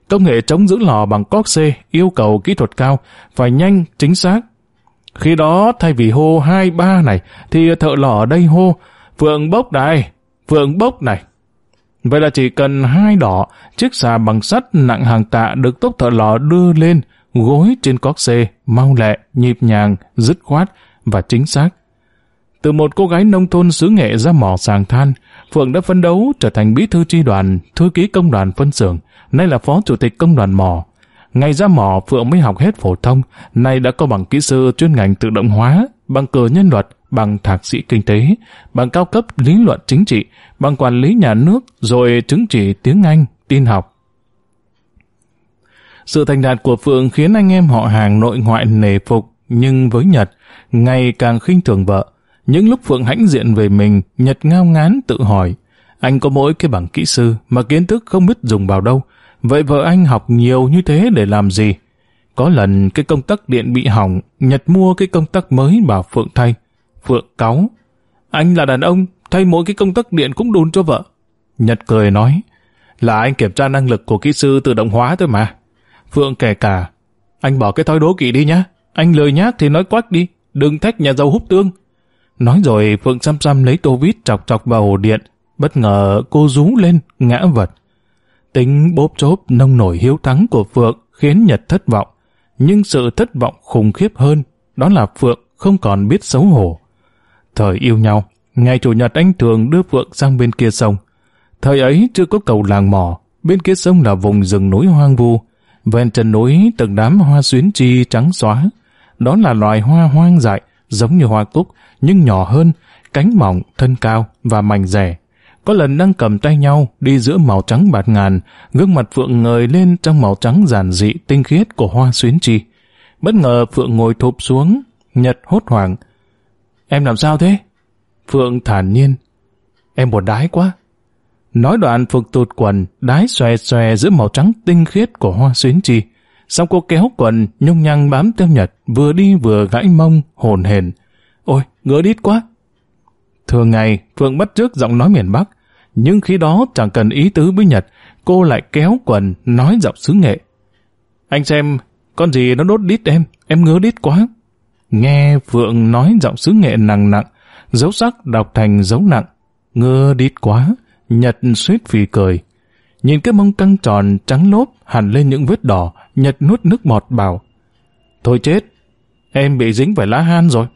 Công nghệ chống giữ lò bằng cóc C yêu cầu kỹ thuật cao, phải nhanh, chính xác. Khi đó thay vì hô hai ba này, thì thợ lò ở đây hô Phượng Bốc này, Phượng Bốc này. Vậy là chỉ cần hai đỏ, chiếc xà bằng sắt nặng hàng tạ được tốc thợ lò đưa lên, gối trên cóc xê, mau lẹ, nhịp nhàng, dứt khoát và chính xác. Từ một cô gái nông thôn xứ nghệ ra mỏ sàng than, Phượng đã phấn đấu trở thành bí thư tri đoàn, thư ký công đoàn phân xưởng, nay là phó chủ tịch công đoàn mỏ. Ngày ra mỏ, Phượng mới học hết phổ thông, nay đã có bằng kỹ sư chuyên ngành tự động hóa, bằng cờ nhân luật, bằng thạc sĩ kinh tế, bằng cao cấp lý luận chính trị, bằng quản lý nhà nước, rồi chứng chỉ tiếng Anh, tin học. Sự thành đạt của Phượng khiến anh em họ hàng nội ngoại nề phục, nhưng với Nhật, ngày càng khinh thường vợ. Những lúc Phượng hãnh diện về mình, Nhật ngao ngán tự hỏi, anh có mỗi cái bằng kỹ sư mà kiến thức không biết dùng vào đâu, vậy vợ anh học nhiều như thế để làm gì? Có lần cái công tắc điện bị hỏng, Nhật mua cái công tắc mới bảo Phượng thay. Phượng cáu. Anh là đàn ông, thay mỗi cái công tắc điện cũng đun cho vợ. Nhật cười nói, là anh kiểm tra năng lực của kỹ sư tự động hóa thôi mà. Phượng kể cả, anh bỏ cái thói đố kỵ đi nhá. Anh lười nhác thì nói quách đi, đừng thách nhà giàu hút tương. Nói rồi Phượng xăm xăm lấy tô vít chọc chọc vào ổ điện. Bất ngờ cô rú lên, ngã vật. Tính bốp chốp nông nổi hiếu thắng của Phượng khiến Nhật thất vọng. Nhưng sự thất vọng khủng khiếp hơn, đó là Phượng không còn biết xấu hổ. Thời yêu nhau, ngày Chủ nhật anh thường đưa Phượng sang bên kia sông. Thời ấy chưa có cầu làng mỏ, bên kia sông là vùng rừng núi hoang vu. Ven chân núi từng đám hoa xuyến chi trắng xóa. Đó là loài hoa hoang dại, giống như hoa cúc, nhưng nhỏ hơn, cánh mỏng, thân cao và mảnh rẻ. Có lần đang cầm tay nhau đi giữa màu trắng bạt ngàn, gương mặt Phượng ngời lên trong màu trắng giản dị tinh khiết của hoa xuyến chi. Bất ngờ Phượng ngồi thụp xuống, Nhật hốt hoảng. Em làm sao thế? Phượng thản nhiên. Em buồn đái quá. Nói đoạn Phượng tụt quần, đái xòe xòe giữa màu trắng tinh khiết của hoa xuyến chi. Xong cô kéo quần, nhung nhăng bám theo Nhật, vừa đi vừa gãy mông, hồn hền. Ôi, ngứa đít quá. Thường ngày, Phượng bắt trước giọng nói miền Bắc, nhưng khi đó chẳng cần ý tứ với Nhật, cô lại kéo quần, nói giọng xứ nghệ. Anh xem, con gì nó đốt đít em, em ngứa đít quá. Nghe Phượng nói giọng xứ nghệ nặng nặng, dấu sắc đọc thành dấu nặng. Ngứa đít quá, Nhật suýt phì cười. Nhìn cái mông căng tròn trắng lốp hẳn lên những vết đỏ, Nhật nuốt nước bọt bảo. Thôi chết, em bị dính phải lá han rồi.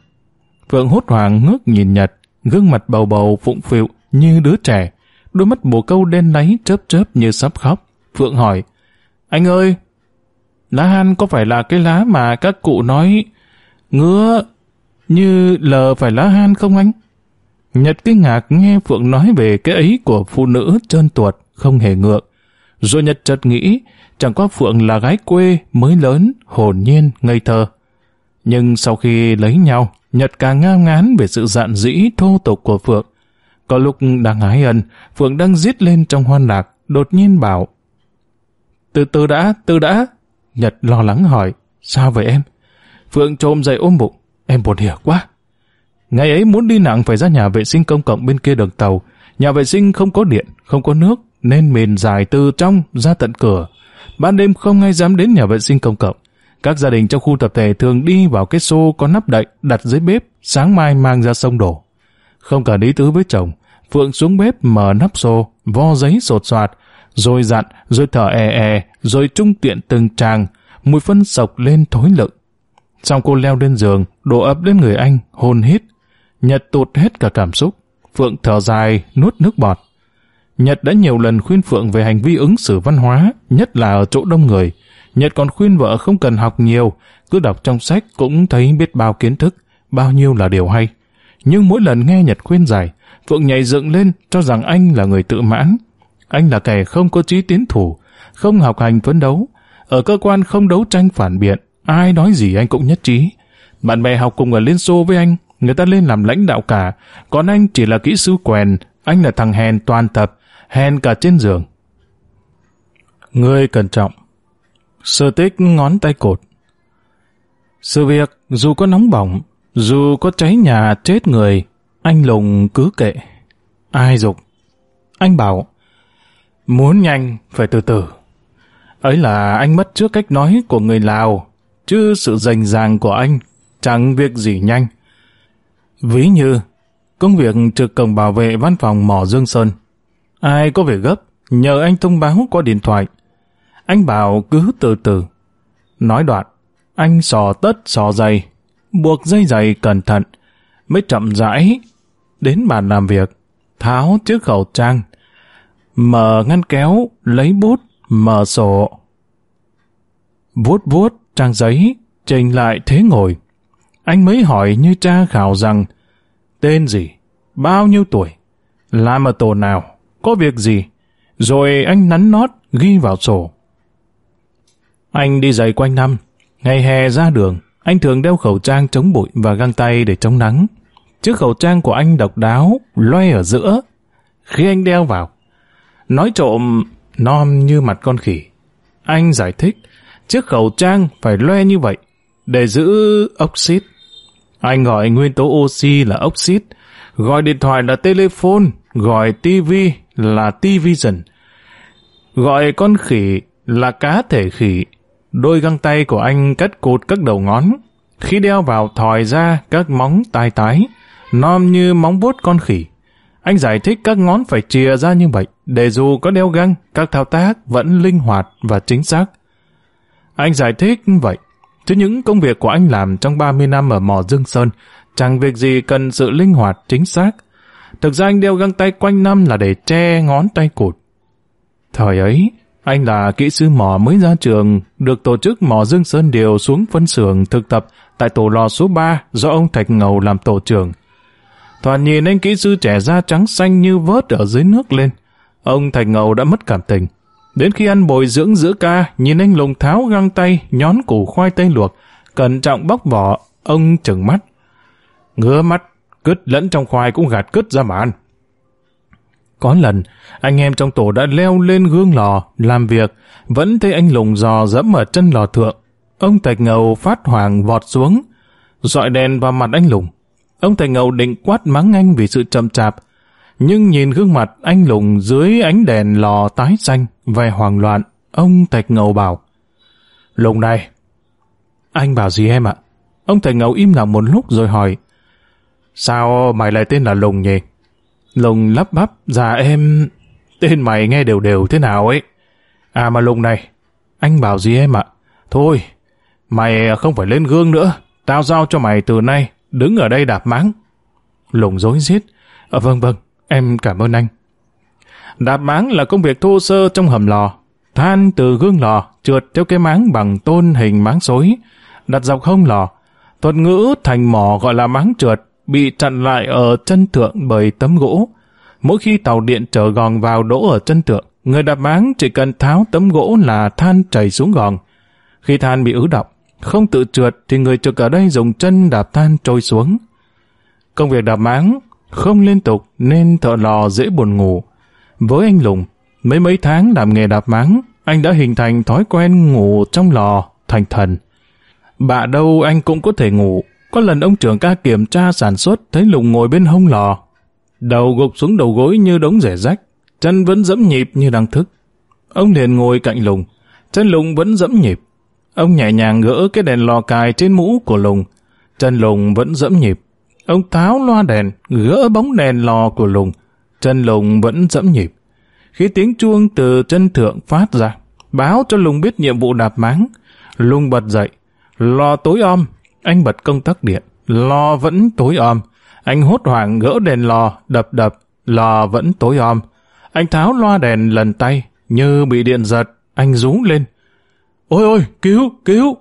Phượng hốt hoảng ngước nhìn Nhật, gương mặt bầu bầu phụng phịu như đứa trẻ. Đôi mắt bồ câu đen láy chớp chớp như sắp khóc. Phượng hỏi, anh ơi, lá han có phải là cái lá mà các cụ nói ngứa như lờ phải lá han không anh? Nhật kinh ngạc nghe Phượng nói về cái ấy của phụ nữ trơn tuột, không hề ngượng. Rồi Nhật chợt nghĩ, chẳng qua Phượng là gái quê, mới lớn, hồn nhiên, ngây thơ. Nhưng sau khi lấy nhau, Nhật càng ngao ngán về sự dạn dĩ thô tục của Phượng. Có lúc đang ái ân, Phượng đang giết lên trong hoan lạc, đột nhiên bảo. Từ từ đã, từ đã. Nhật lo lắng hỏi, sao vậy em? Phượng trộm dậy ôm bụng, em buồn hiểu quá. Ngày ấy muốn đi nặng phải ra nhà vệ sinh công cộng bên kia đường tàu. Nhà vệ sinh không có điện, không có nước, nên mền dài từ trong ra tận cửa. Ban đêm không ai dám đến nhà vệ sinh công cộng. Các gia đình trong khu tập thể thường đi vào cái xô có nắp đậy đặt dưới bếp, sáng mai mang ra sông đổ. Không cả lý tứ với chồng, Phượng xuống bếp mở nắp xô, vo giấy sột soạt, rồi dặn, rồi thở e e, rồi trung tiện từng tràng, mùi phân sộc lên thối lực. Xong cô leo lên giường, đổ ập lên người anh, hôn hít. Nhật tụt hết cả cảm xúc. Phượng thở dài, nuốt nước bọt. Nhật đã nhiều lần khuyên Phượng về hành vi ứng xử văn hóa, nhất là ở chỗ đông người. Nhật còn khuyên vợ không cần học nhiều, cứ đọc trong sách cũng thấy biết bao kiến thức, bao nhiêu là điều hay. Nhưng mỗi lần nghe Nhật khuyên giải, Phượng nhảy dựng lên cho rằng anh là người tự mãn. Anh là kẻ không có trí tiến thủ, không học hành phấn đấu. Ở cơ quan không đấu tranh phản biện, ai nói gì anh cũng nhất trí. Bạn bè học cùng ở Liên Xô với anh, người ta lên làm lãnh đạo cả, còn anh chỉ là kỹ sư quèn, anh là thằng hèn toàn tập, hèn cả trên giường. Người cẩn trọng. Sơ tích ngón tay cột. Sự việc dù có nóng bỏng, dù có cháy nhà chết người, anh Lùng cứ kệ. Ai dục? Anh bảo, muốn nhanh phải từ từ. Ấy là anh mất trước cách nói của người Lào, chứ sự rành ràng của anh chẳng việc gì nhanh. Ví như, công việc trực cổng bảo vệ văn phòng mỏ Dương Sơn. Ai có việc gấp, nhờ anh thông báo qua điện thoại. Anh bảo cứ từ từ. Nói đoạn, anh sò tất sò dày, buộc dây dày cẩn thận, mới chậm rãi đến bàn làm việc, tháo chiếc khẩu trang, mở ngăn kéo, lấy bút, mở sổ. Vuốt vuốt trang giấy, trình lại thế ngồi. Anh mới hỏi như cha khảo rằng, tên gì, bao nhiêu tuổi, làm ở tổ nào, có việc gì, rồi anh nắn nót ghi vào sổ. Anh đi giày quanh năm, ngày hè ra đường, anh thường đeo khẩu trang chống bụi và găng tay để chống nắng. Chiếc khẩu trang của anh độc đáo, loay ở giữa. Khi anh đeo vào, nói trộm non như mặt con khỉ. Anh giải thích, chiếc khẩu trang phải loe như vậy, để giữ oxit. Anh gọi nguyên tố oxy là oxit, gọi điện thoại là telephone, gọi tivi là T-Vision, gọi con khỉ là cá thể khỉ. Đôi găng tay của anh cắt cột các đầu ngón, khi đeo vào thòi ra các móng tai tái, non như móng vuốt con khỉ. Anh giải thích các ngón phải chìa ra như vậy, để dù có đeo găng, các thao tác vẫn linh hoạt và chính xác. Anh giải thích vậy, chứ những công việc của anh làm trong 30 năm ở mỏ Dương Sơn, chẳng việc gì cần sự linh hoạt chính xác. Thực ra anh đeo găng tay quanh năm là để che ngón tay cụt. Thời ấy, anh là kỹ sư mỏ mới ra trường, được tổ chức mỏ Dương Sơn điều xuống phân xưởng thực tập tại tổ lò số 3 do ông Thạch Ngầu làm tổ trưởng. Toàn nhìn anh kỹ sư trẻ da trắng xanh như vớt ở dưới nước lên. Ông Thạch Ngầu đã mất cảm tình. Đến khi ăn bồi dưỡng giữa ca, nhìn anh lùng tháo găng tay, nhón củ khoai tây luộc, cẩn trọng bóc vỏ, ông chừng mắt. Ngứa mắt, cứt lẫn trong khoai cũng gạt cứt ra mà ăn. Có lần, anh em trong tổ đã leo lên gương lò, làm việc, vẫn thấy anh lùng dò dẫm ở chân lò thượng. Ông Thạch Ngầu phát hoàng vọt xuống, dọi đèn vào mặt anh lùng. Ông Thạch Ngầu định quát mắng anh vì sự chậm chạp, nhưng nhìn gương mặt anh lùng dưới ánh đèn lò tái xanh, vẻ hoảng loạn, ông Thạch Ngầu bảo, Lùng này, Anh bảo gì em ạ? Ông tạch ngầu im lặng một lúc rồi hỏi. Sao mày lại tên là Lùng nhỉ? Lùng lắp bắp, già em... Tên mày nghe đều đều thế nào ấy? À mà Lùng này, anh bảo gì em ạ? Thôi, mày không phải lên gương nữa. Tao giao cho mày từ nay, đứng ở đây đạp máng. Lùng dối giết. À, ờ, vâng vâng, em cảm ơn anh. Đạp máng là công việc thô sơ trong hầm lò. Than từ gương lò trượt theo cái máng bằng tôn hình máng xối, đặt dọc hông lò. Thuật ngữ thành mỏ gọi là máng trượt, bị chặn lại ở chân thượng bởi tấm gỗ. Mỗi khi tàu điện chở gòn vào đỗ ở chân thượng, người đạp máng chỉ cần tháo tấm gỗ là than chảy xuống gòn. Khi than bị ứ động, không tự trượt thì người trực ở đây dùng chân đạp than trôi xuống. Công việc đạp máng không liên tục nên thợ lò dễ buồn ngủ. Với anh Lùng, mấy mấy tháng làm nghề đạp máng, anh đã hình thành thói quen ngủ trong lò thành thần. Bà đâu anh cũng có thể ngủ. Có lần ông trưởng ca kiểm tra sản xuất thấy Lùng ngồi bên hông lò. Đầu gục xuống đầu gối như đống rẻ rách, chân vẫn dẫm nhịp như đang thức. Ông liền ngồi cạnh Lùng, chân Lùng vẫn dẫm nhịp. Ông nhẹ nhàng gỡ cái đèn lò cài trên mũ của Lùng, chân Lùng vẫn dẫm nhịp. Ông tháo loa đèn, gỡ bóng đèn lò của Lùng, chân Lùng vẫn dẫm nhịp. Khi tiếng chuông từ chân thượng phát ra, báo cho Lùng biết nhiệm vụ đạp máng. Lùng bật dậy, lò tối om, anh bật công tắc điện, lò vẫn tối om. Anh hốt hoảng gỡ đèn lò, đập đập, lò vẫn tối om. Anh tháo loa đèn lần tay, như bị điện giật, anh rú lên. Ôi ôi, cứu, cứu!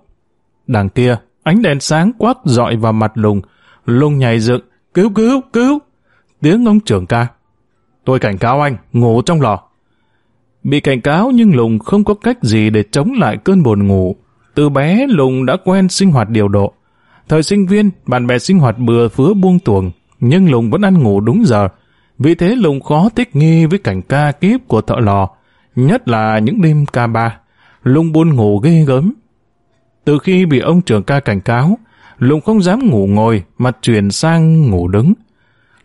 Đằng kia, ánh đèn sáng quắc dọi vào mặt Lùng, Lùng nhảy dựng, cứu cứu, cứu. Tiếng ông trưởng ca. Tôi cảnh cáo anh, ngủ trong lò. Bị cảnh cáo nhưng Lùng không có cách gì để chống lại cơn buồn ngủ. Từ bé Lùng đã quen sinh hoạt điều độ. Thời sinh viên, bạn bè sinh hoạt bừa phứa buông tuồng, nhưng Lùng vẫn ăn ngủ đúng giờ. Vì thế Lùng khó thích nghi với cảnh ca kiếp của thợ lò, nhất là những đêm ca ba. Lùng buồn ngủ ghê gớm. Từ khi bị ông trưởng ca cảnh cáo, Lùng không dám ngủ ngồi mà chuyển sang ngủ đứng.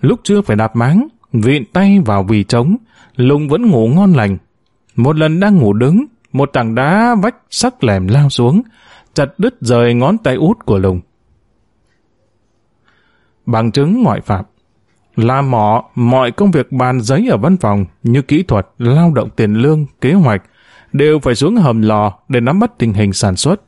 Lúc chưa phải đạp máng, vịn tay vào vì trống, Lùng vẫn ngủ ngon lành. Một lần đang ngủ đứng, một tảng đá vách sắc lẻm lao xuống, chặt đứt rời ngón tay út của Lùng. Bằng chứng ngoại phạm Làm mỏ, mọi công việc bàn giấy ở văn phòng như kỹ thuật, lao động tiền lương, kế hoạch đều phải xuống hầm lò để nắm bắt tình hình sản xuất.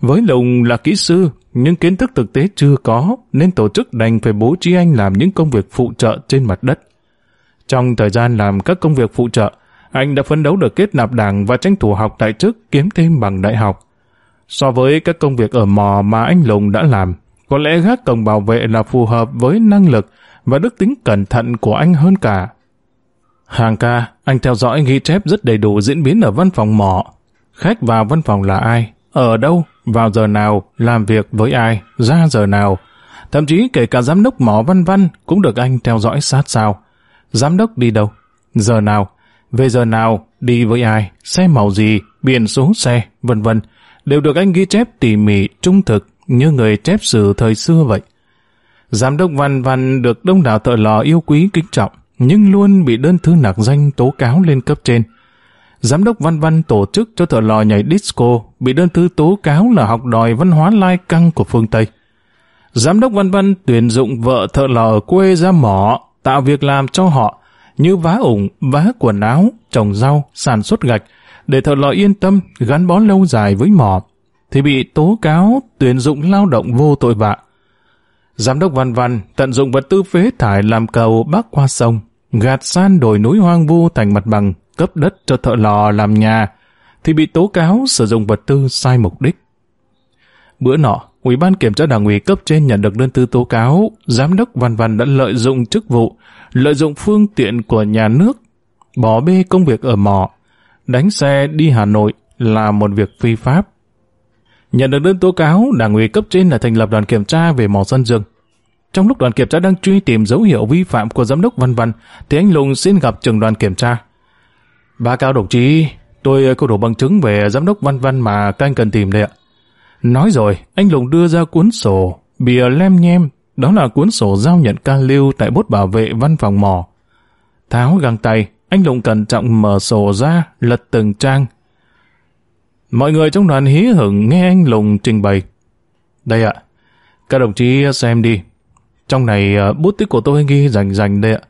Với Lùng là kỹ sư, nhưng kiến thức thực tế chưa có, nên tổ chức đành phải bố trí anh làm những công việc phụ trợ trên mặt đất. Trong thời gian làm các công việc phụ trợ, anh đã phấn đấu được kết nạp đảng và tranh thủ học tại chức kiếm thêm bằng đại học. So với các công việc ở mò mà anh Lùng đã làm, có lẽ gác cổng bảo vệ là phù hợp với năng lực và đức tính cẩn thận của anh hơn cả. Hàng ca, anh theo dõi ghi chép rất đầy đủ diễn biến ở văn phòng mỏ. Khách vào văn phòng là ai, ở đâu, vào giờ nào, làm việc với ai, ra giờ nào. Thậm chí kể cả giám đốc mỏ văn văn cũng được anh theo dõi sát sao. Giám đốc đi đâu, giờ nào, về giờ nào, đi với ai, xe màu gì, biển số xe, vân vân. Đều được anh ghi chép tỉ mỉ, trung thực như người chép sử thời xưa vậy. Giám đốc Văn Văn được đông đảo thợ lò yêu quý kính trọng, nhưng luôn bị đơn thư nạc danh tố cáo lên cấp trên. Giám đốc Văn Văn tổ chức cho thợ lò nhảy disco bị đơn thư tố cáo là học đòi văn hóa lai căng của phương Tây. Giám đốc Văn Văn tuyển dụng vợ thợ lò ở quê ra mỏ, tạo việc làm cho họ, như vá ủng, vá quần áo, trồng rau, sản xuất gạch, để thợ lò yên tâm gắn bó lâu dài với mỏ, thì bị tố cáo tuyển dụng lao động vô tội vạ. Giám đốc Văn Văn tận dụng vật tư phế thải làm cầu bắc qua sông, gạt san đồi núi hoang vu thành mặt bằng, cấp đất cho thợ lò làm nhà, thì bị tố cáo sử dụng vật tư sai mục đích. Bữa nọ, Ủy ban Kiểm tra Đảng ủy cấp trên nhận được đơn thư tố cáo, Giám đốc Văn Văn đã lợi dụng chức vụ, lợi dụng phương tiện của nhà nước, bỏ bê công việc ở mỏ, đánh xe đi Hà Nội là một việc phi pháp. Nhận được đơn tố cáo, Đảng ủy cấp trên là thành lập đoàn kiểm tra về mỏ sân Dương. Trong lúc đoàn kiểm tra đang truy tìm dấu hiệu vi phạm của giám đốc Văn Văn, thì anh Lùng xin gặp trưởng đoàn kiểm tra. Báo cáo đồng chí, tôi có đủ bằng chứng về giám đốc Văn Văn mà các anh cần tìm đây ạ. Nói rồi, anh Lùng đưa ra cuốn sổ, bìa lem nhem, đó là cuốn sổ giao nhận ca lưu tại bốt bảo vệ văn phòng mỏ. Tháo găng tay, anh Lùng cẩn trọng mở sổ ra, lật từng trang. Mọi người trong đoàn hí hửng nghe anh Lùng trình bày. Đây ạ, các đồng chí xem đi. Trong này ờ, bút tích của tôi ghi rành rành đây ạ.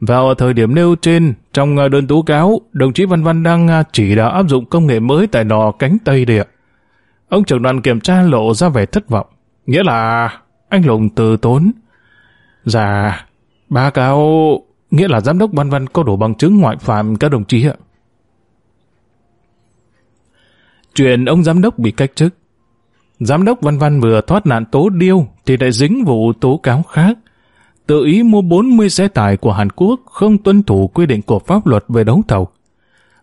Vào thời điểm nêu trên, trong ờ, đơn tố cáo, đồng chí Văn Văn đang ờ, chỉ đạo áp dụng công nghệ mới tại lò cánh Tây đây ạ. Ông trưởng đoàn kiểm tra lộ ra vẻ thất vọng. Nghĩa là anh Lùng từ tốn. Dạ, báo cáo nghĩa là giám đốc Văn Văn có đủ bằng chứng ngoại phạm các đồng chí ạ. Chuyện ông giám đốc bị cách chức. Giám đốc Văn Văn vừa thoát nạn tố điêu thì lại dính vụ tố cáo khác. Tự ý mua 40 xe tải của Hàn Quốc không tuân thủ quy định của pháp luật về đấu thầu.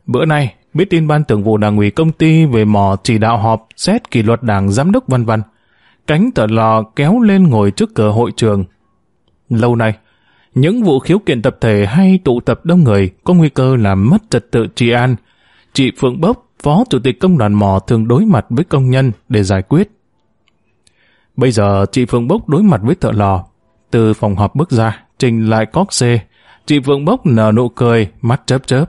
Bữa nay, biết tin ban tưởng vụ đảng ủy công ty về mò chỉ đạo họp xét kỷ luật đảng giám đốc Văn Văn. Cánh tờ lò kéo lên ngồi trước cửa hội trường. Lâu nay, những vụ khiếu kiện tập thể hay tụ tập đông người có nguy cơ làm mất trật tự trị an. Chị Phượng Bốc Phó Chủ tịch Công đoàn Mò thường đối mặt với công nhân để giải quyết. Bây giờ chị Phượng Bốc đối mặt với thợ lò. Từ phòng họp bước ra, trình lại cóc xê. Chị Phượng Bốc nở nụ cười, mắt chớp chớp.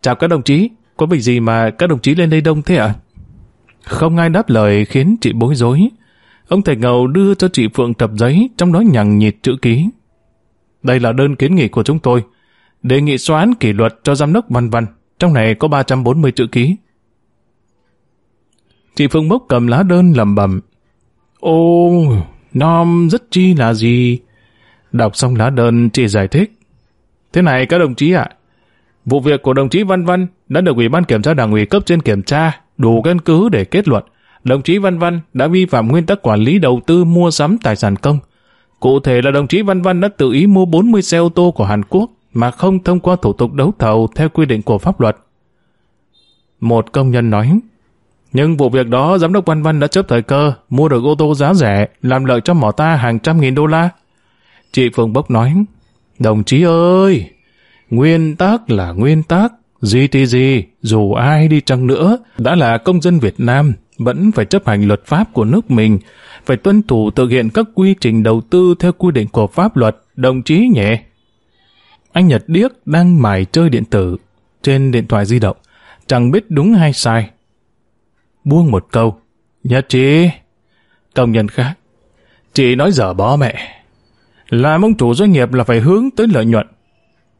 Chào các đồng chí, có việc gì mà các đồng chí lên đây đông thế ạ? Không ai đáp lời khiến chị bối rối. Ông thầy ngầu đưa cho chị Phượng tập giấy, trong đó nhằng nhịt chữ ký. Đây là đơn kiến nghị của chúng tôi. Đề nghị xóa án kỷ luật cho giám đốc Văn Văn trong này có 340 chữ ký. Chị Phương Bốc cầm lá đơn lầm bầm. Ô, nom rất chi là gì? Đọc xong lá đơn, chị giải thích. Thế này các đồng chí ạ, vụ việc của đồng chí Văn Văn đã được Ủy ban Kiểm tra Đảng ủy cấp trên kiểm tra, đủ căn cứ để kết luận. Đồng chí Văn Văn đã vi phạm nguyên tắc quản lý đầu tư mua sắm tài sản công. Cụ thể là đồng chí Văn Văn đã tự ý mua 40 xe ô tô của Hàn Quốc mà không thông qua thủ tục đấu thầu theo quy định của pháp luật. Một công nhân nói, nhưng vụ việc đó giám đốc Văn Văn đã chấp thời cơ, mua được ô tô giá rẻ, làm lợi cho mỏ ta hàng trăm nghìn đô la. Chị Phương Bốc nói, đồng chí ơi, nguyên tắc là nguyên tắc, gì thì gì, dù ai đi chăng nữa, đã là công dân Việt Nam, vẫn phải chấp hành luật pháp của nước mình, phải tuân thủ thực hiện các quy trình đầu tư theo quy định của pháp luật, đồng chí nhẹ. Anh Nhật Điếc đang mải chơi điện tử trên điện thoại di động, chẳng biết đúng hay sai. Buông một câu, Nhật chị, công nhân khác, chị nói dở bó mẹ. Làm ông chủ doanh nghiệp là phải hướng tới lợi nhuận.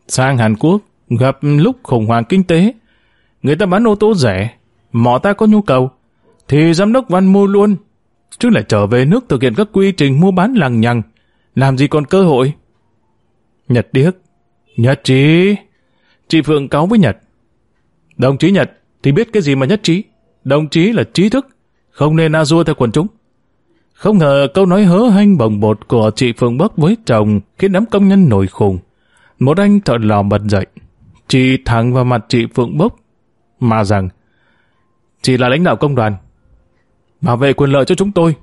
Sang Hàn Quốc, gặp lúc khủng hoảng kinh tế, người ta bán ô tô rẻ, mỏ ta có nhu cầu, thì giám đốc văn mua luôn, chứ lại trở về nước thực hiện các quy trình mua bán lằng nhằng, làm gì còn cơ hội. Nhật Điếc Nhật trí. Chị Phượng cáo với Nhật. Đồng chí Nhật thì biết cái gì mà nhất trí. Đồng chí là trí thức, không nên a dua theo quần chúng. Không ngờ câu nói hớ hanh bồng bột của chị Phượng Bắc với chồng khiến đám công nhân nổi khùng. Một anh thợ lò bật dậy, chị thẳng vào mặt chị Phượng Bốc, mà rằng chị là lãnh đạo công đoàn, bảo vệ quyền lợi cho chúng tôi,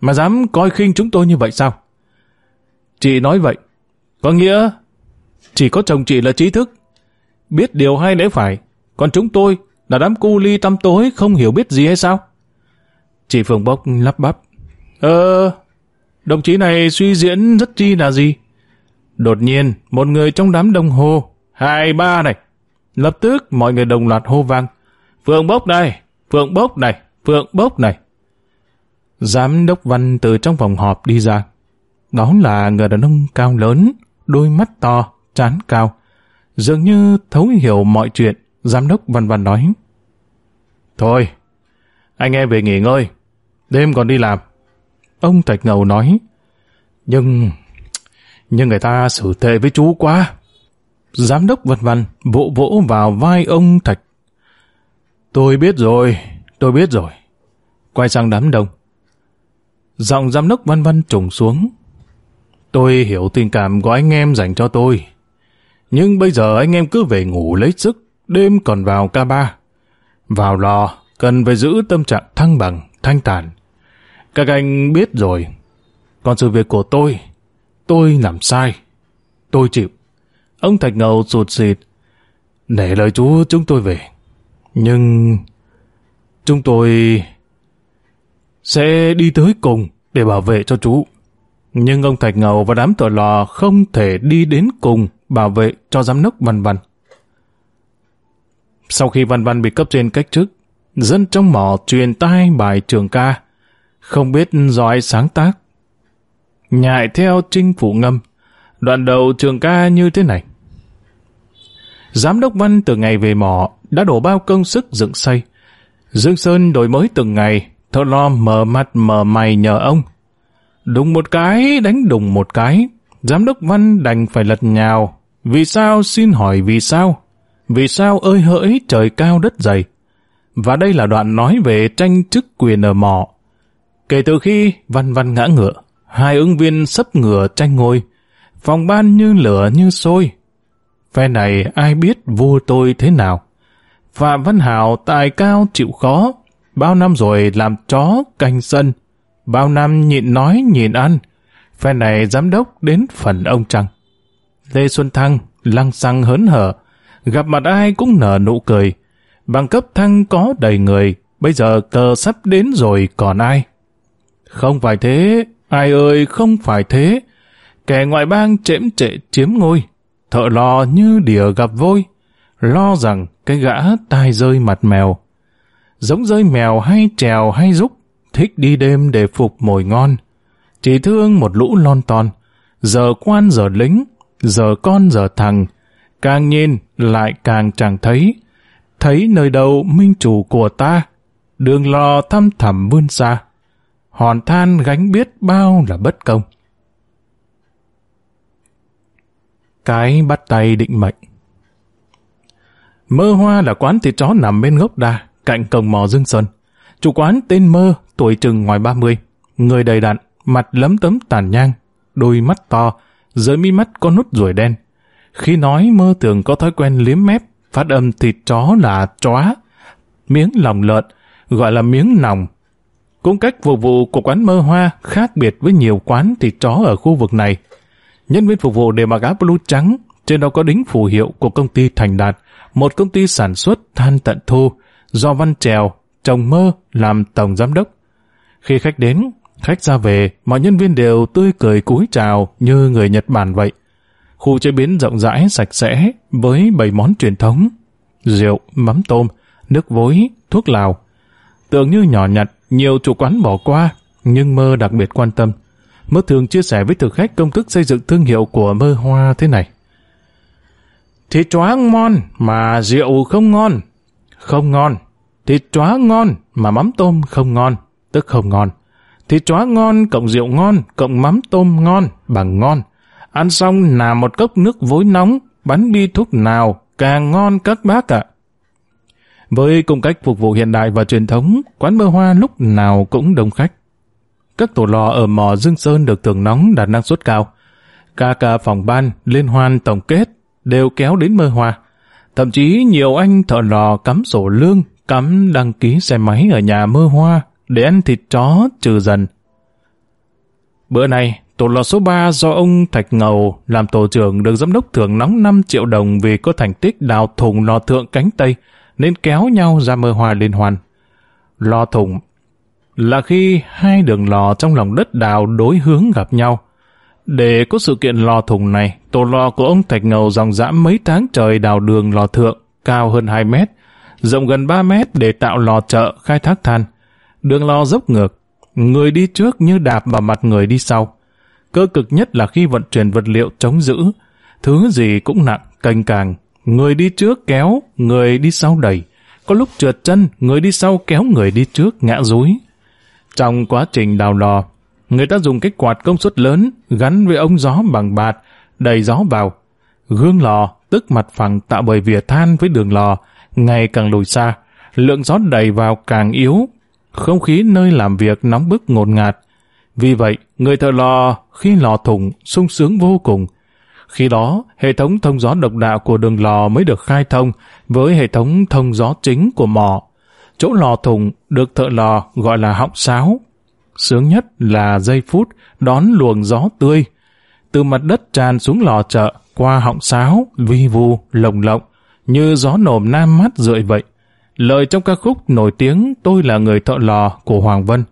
mà dám coi khinh chúng tôi như vậy sao? Chị nói vậy, có nghĩa chỉ có chồng chị là trí thức, biết điều hay lẽ phải, còn chúng tôi là đám cu ly tăm tối không hiểu biết gì hay sao? Chị Phương Bốc lắp bắp. Ờ, đồng chí này suy diễn rất chi là gì? Đột nhiên, một người trong đám đồng hồ hai ba này. Lập tức mọi người đồng loạt hô vang. Phượng Bốc này, Phượng Bốc này, Phượng Bốc này. Giám đốc Văn từ trong phòng họp đi ra. Đó là người đàn ông cao lớn, đôi mắt to, chán cao. Dường như thấu hiểu mọi chuyện, giám đốc văn văn nói. Thôi, anh em về nghỉ ngơi, đêm còn đi làm. Ông Thạch Ngầu nói, nhưng... nhưng người ta xử tệ với chú quá. Giám đốc văn văn vỗ vỗ vào vai ông Thạch. Tôi biết rồi, tôi biết rồi. Quay sang đám đông. Giọng giám đốc văn văn trùng xuống. Tôi hiểu tình cảm của anh em dành cho tôi. Nhưng bây giờ anh em cứ về ngủ lấy sức, đêm còn vào ca ba. Vào lò, cần phải giữ tâm trạng thăng bằng, thanh tản Các anh biết rồi. Còn sự việc của tôi, tôi làm sai. Tôi chịu. Ông Thạch Ngầu sụt xịt. Để lời chú chúng tôi về. Nhưng... Chúng tôi... Sẽ đi tới cùng để bảo vệ cho chú. Nhưng ông Thạch Ngầu và đám tội lò không thể đi đến cùng bảo vệ cho giám đốc Văn Văn. Sau khi Văn Văn bị cấp trên cách chức, dân trong mỏ truyền tai bài trường ca. không biết do ai sáng tác. Nhại theo trinh phủ ngâm, đoạn đầu trường ca như thế này. Giám đốc Văn từ ngày về mỏ đã đổ bao công sức dựng xây. Dương Sơn đổi mới từng ngày, thợ lo mở mặt mở mày nhờ ông. Đùng một cái, đánh đùng một cái, giám đốc Văn đành phải lật nhào. Vì sao xin hỏi vì sao? Vì sao ơi hỡi trời cao đất dày? Và đây là đoạn nói về tranh chức quyền ở mỏ. Kể từ khi Văn Văn ngã ngựa, hai ứng viên sấp ngựa tranh ngôi, phòng ban như lửa như sôi. Phe này ai biết vua tôi thế nào? Phạm Văn Hảo tài cao chịu khó, bao năm rồi làm chó canh sân, bao năm nhịn nói nhịn ăn, phe này giám đốc đến phần ông Trăng. Lê Xuân Thăng lăng xăng hớn hở, gặp mặt ai cũng nở nụ cười, bằng cấp thăng có đầy người, bây giờ cờ sắp đến rồi còn ai? Không phải thế, ai ơi không phải thế, kẻ ngoại bang chễm trệ chiếm ngôi, thợ lò như đỉa gặp vôi, lo rằng cái gã tai rơi mặt mèo. Giống rơi mèo hay trèo hay rúc, thích đi đêm để phục mồi ngon. Chỉ thương một lũ lon ton, giờ quan giờ lính, giờ con giờ thằng, càng nhìn lại càng chẳng thấy. Thấy nơi đâu minh chủ của ta, đường lò thăm thẳm vươn xa. Hòn than gánh biết bao là bất công. Cái bắt tay định mệnh Mơ Hoa là quán thịt chó nằm bên gốc đa, cạnh cổng mò Dương Sơn. Chủ quán tên Mơ, tuổi chừng ngoài 30, người đầy đặn, mặt lấm tấm tàn nhang, đôi mắt to, dưới mi mắt có nút ruồi đen. Khi nói Mơ thường có thói quen liếm mép, phát âm thịt chó là chóa, miếng lòng lợn, gọi là miếng nòng. Cung cách phục vụ của quán Mơ Hoa khác biệt với nhiều quán thịt chó ở khu vực này. Nhân viên phục vụ đều mặc áo blue trắng, trên đó có đính phù hiệu của công ty Thành Đạt, một công ty sản xuất than tận thu, do Văn Trèo, chồng mơ làm tổng giám đốc. Khi khách đến, khách ra về, mọi nhân viên đều tươi cười cúi chào như người Nhật Bản vậy. Khu chế biến rộng rãi, sạch sẽ, với bảy món truyền thống, rượu, mắm tôm, nước vối, thuốc lào. Tưởng như nhỏ nhặt, nhiều chủ quán bỏ qua, nhưng mơ đặc biệt quan tâm. Mơ thường chia sẻ với thực khách công thức xây dựng thương hiệu của mơ hoa thế này. Thịt chóa ngon mà rượu không ngon. Không ngon. Thịt chóa ngon mà mắm tôm không ngon, tức không ngon. Thịt chóa ngon cộng rượu ngon cộng mắm tôm ngon bằng ngon. Ăn xong nà một cốc nước vối nóng, bánh bi thuốc nào càng ngon các bác ạ. Với cung cách phục vụ hiện đại và truyền thống, quán bơ hoa lúc nào cũng đông khách. Các tổ lò ở mò Dương Sơn được tường nóng đạt năng suất cao. Ca ca phòng ban, liên hoan tổng kết, đều kéo đến mơ hoa. Thậm chí nhiều anh thợ lò cắm sổ lương, cắm đăng ký xe máy ở nhà mơ hoa để ăn thịt chó trừ dần. Bữa nay tổ lò số 3 do ông Thạch Ngầu làm tổ trưởng được giám đốc thưởng nóng 5 triệu đồng vì có thành tích đào thùng lò thượng cánh Tây nên kéo nhau ra mơ hoa liên hoàn. Lò thùng là khi hai đường lò trong lòng đất đào đối hướng gặp nhau. Để có sự kiện lò thùng này, tổ lò của ông Thạch Ngầu dòng dã mấy tháng trời đào đường lò thượng, cao hơn 2 mét, rộng gần 3 mét để tạo lò chợ khai thác than. Đường lò dốc ngược, người đi trước như đạp vào mặt người đi sau. Cơ cực nhất là khi vận chuyển vật liệu chống giữ, thứ gì cũng nặng, cành càng. Người đi trước kéo, người đi sau đẩy. Có lúc trượt chân, người đi sau kéo người đi trước ngã rúi. Trong quá trình đào lò, người ta dùng cái quạt công suất lớn gắn với ống gió bằng bạt, đầy gió vào. Gương lò, tức mặt phẳng tạo bởi vỉa than với đường lò, ngày càng lùi xa, lượng gió đầy vào càng yếu, không khí nơi làm việc nóng bức ngột ngạt. Vì vậy, người thợ lò khi lò thủng sung sướng vô cùng. Khi đó, hệ thống thông gió độc đạo của đường lò mới được khai thông với hệ thống thông gió chính của mỏ. Chỗ lò thủng được thợ lò gọi là họng sáo. Sướng nhất là giây phút đón luồng gió tươi. Từ mặt đất tràn xuống lò chợ, qua họng sáo, vi vu, lồng lộng, như gió nồm nam mát rượi vậy. Lời trong ca khúc nổi tiếng Tôi là người thợ lò của Hoàng Vân.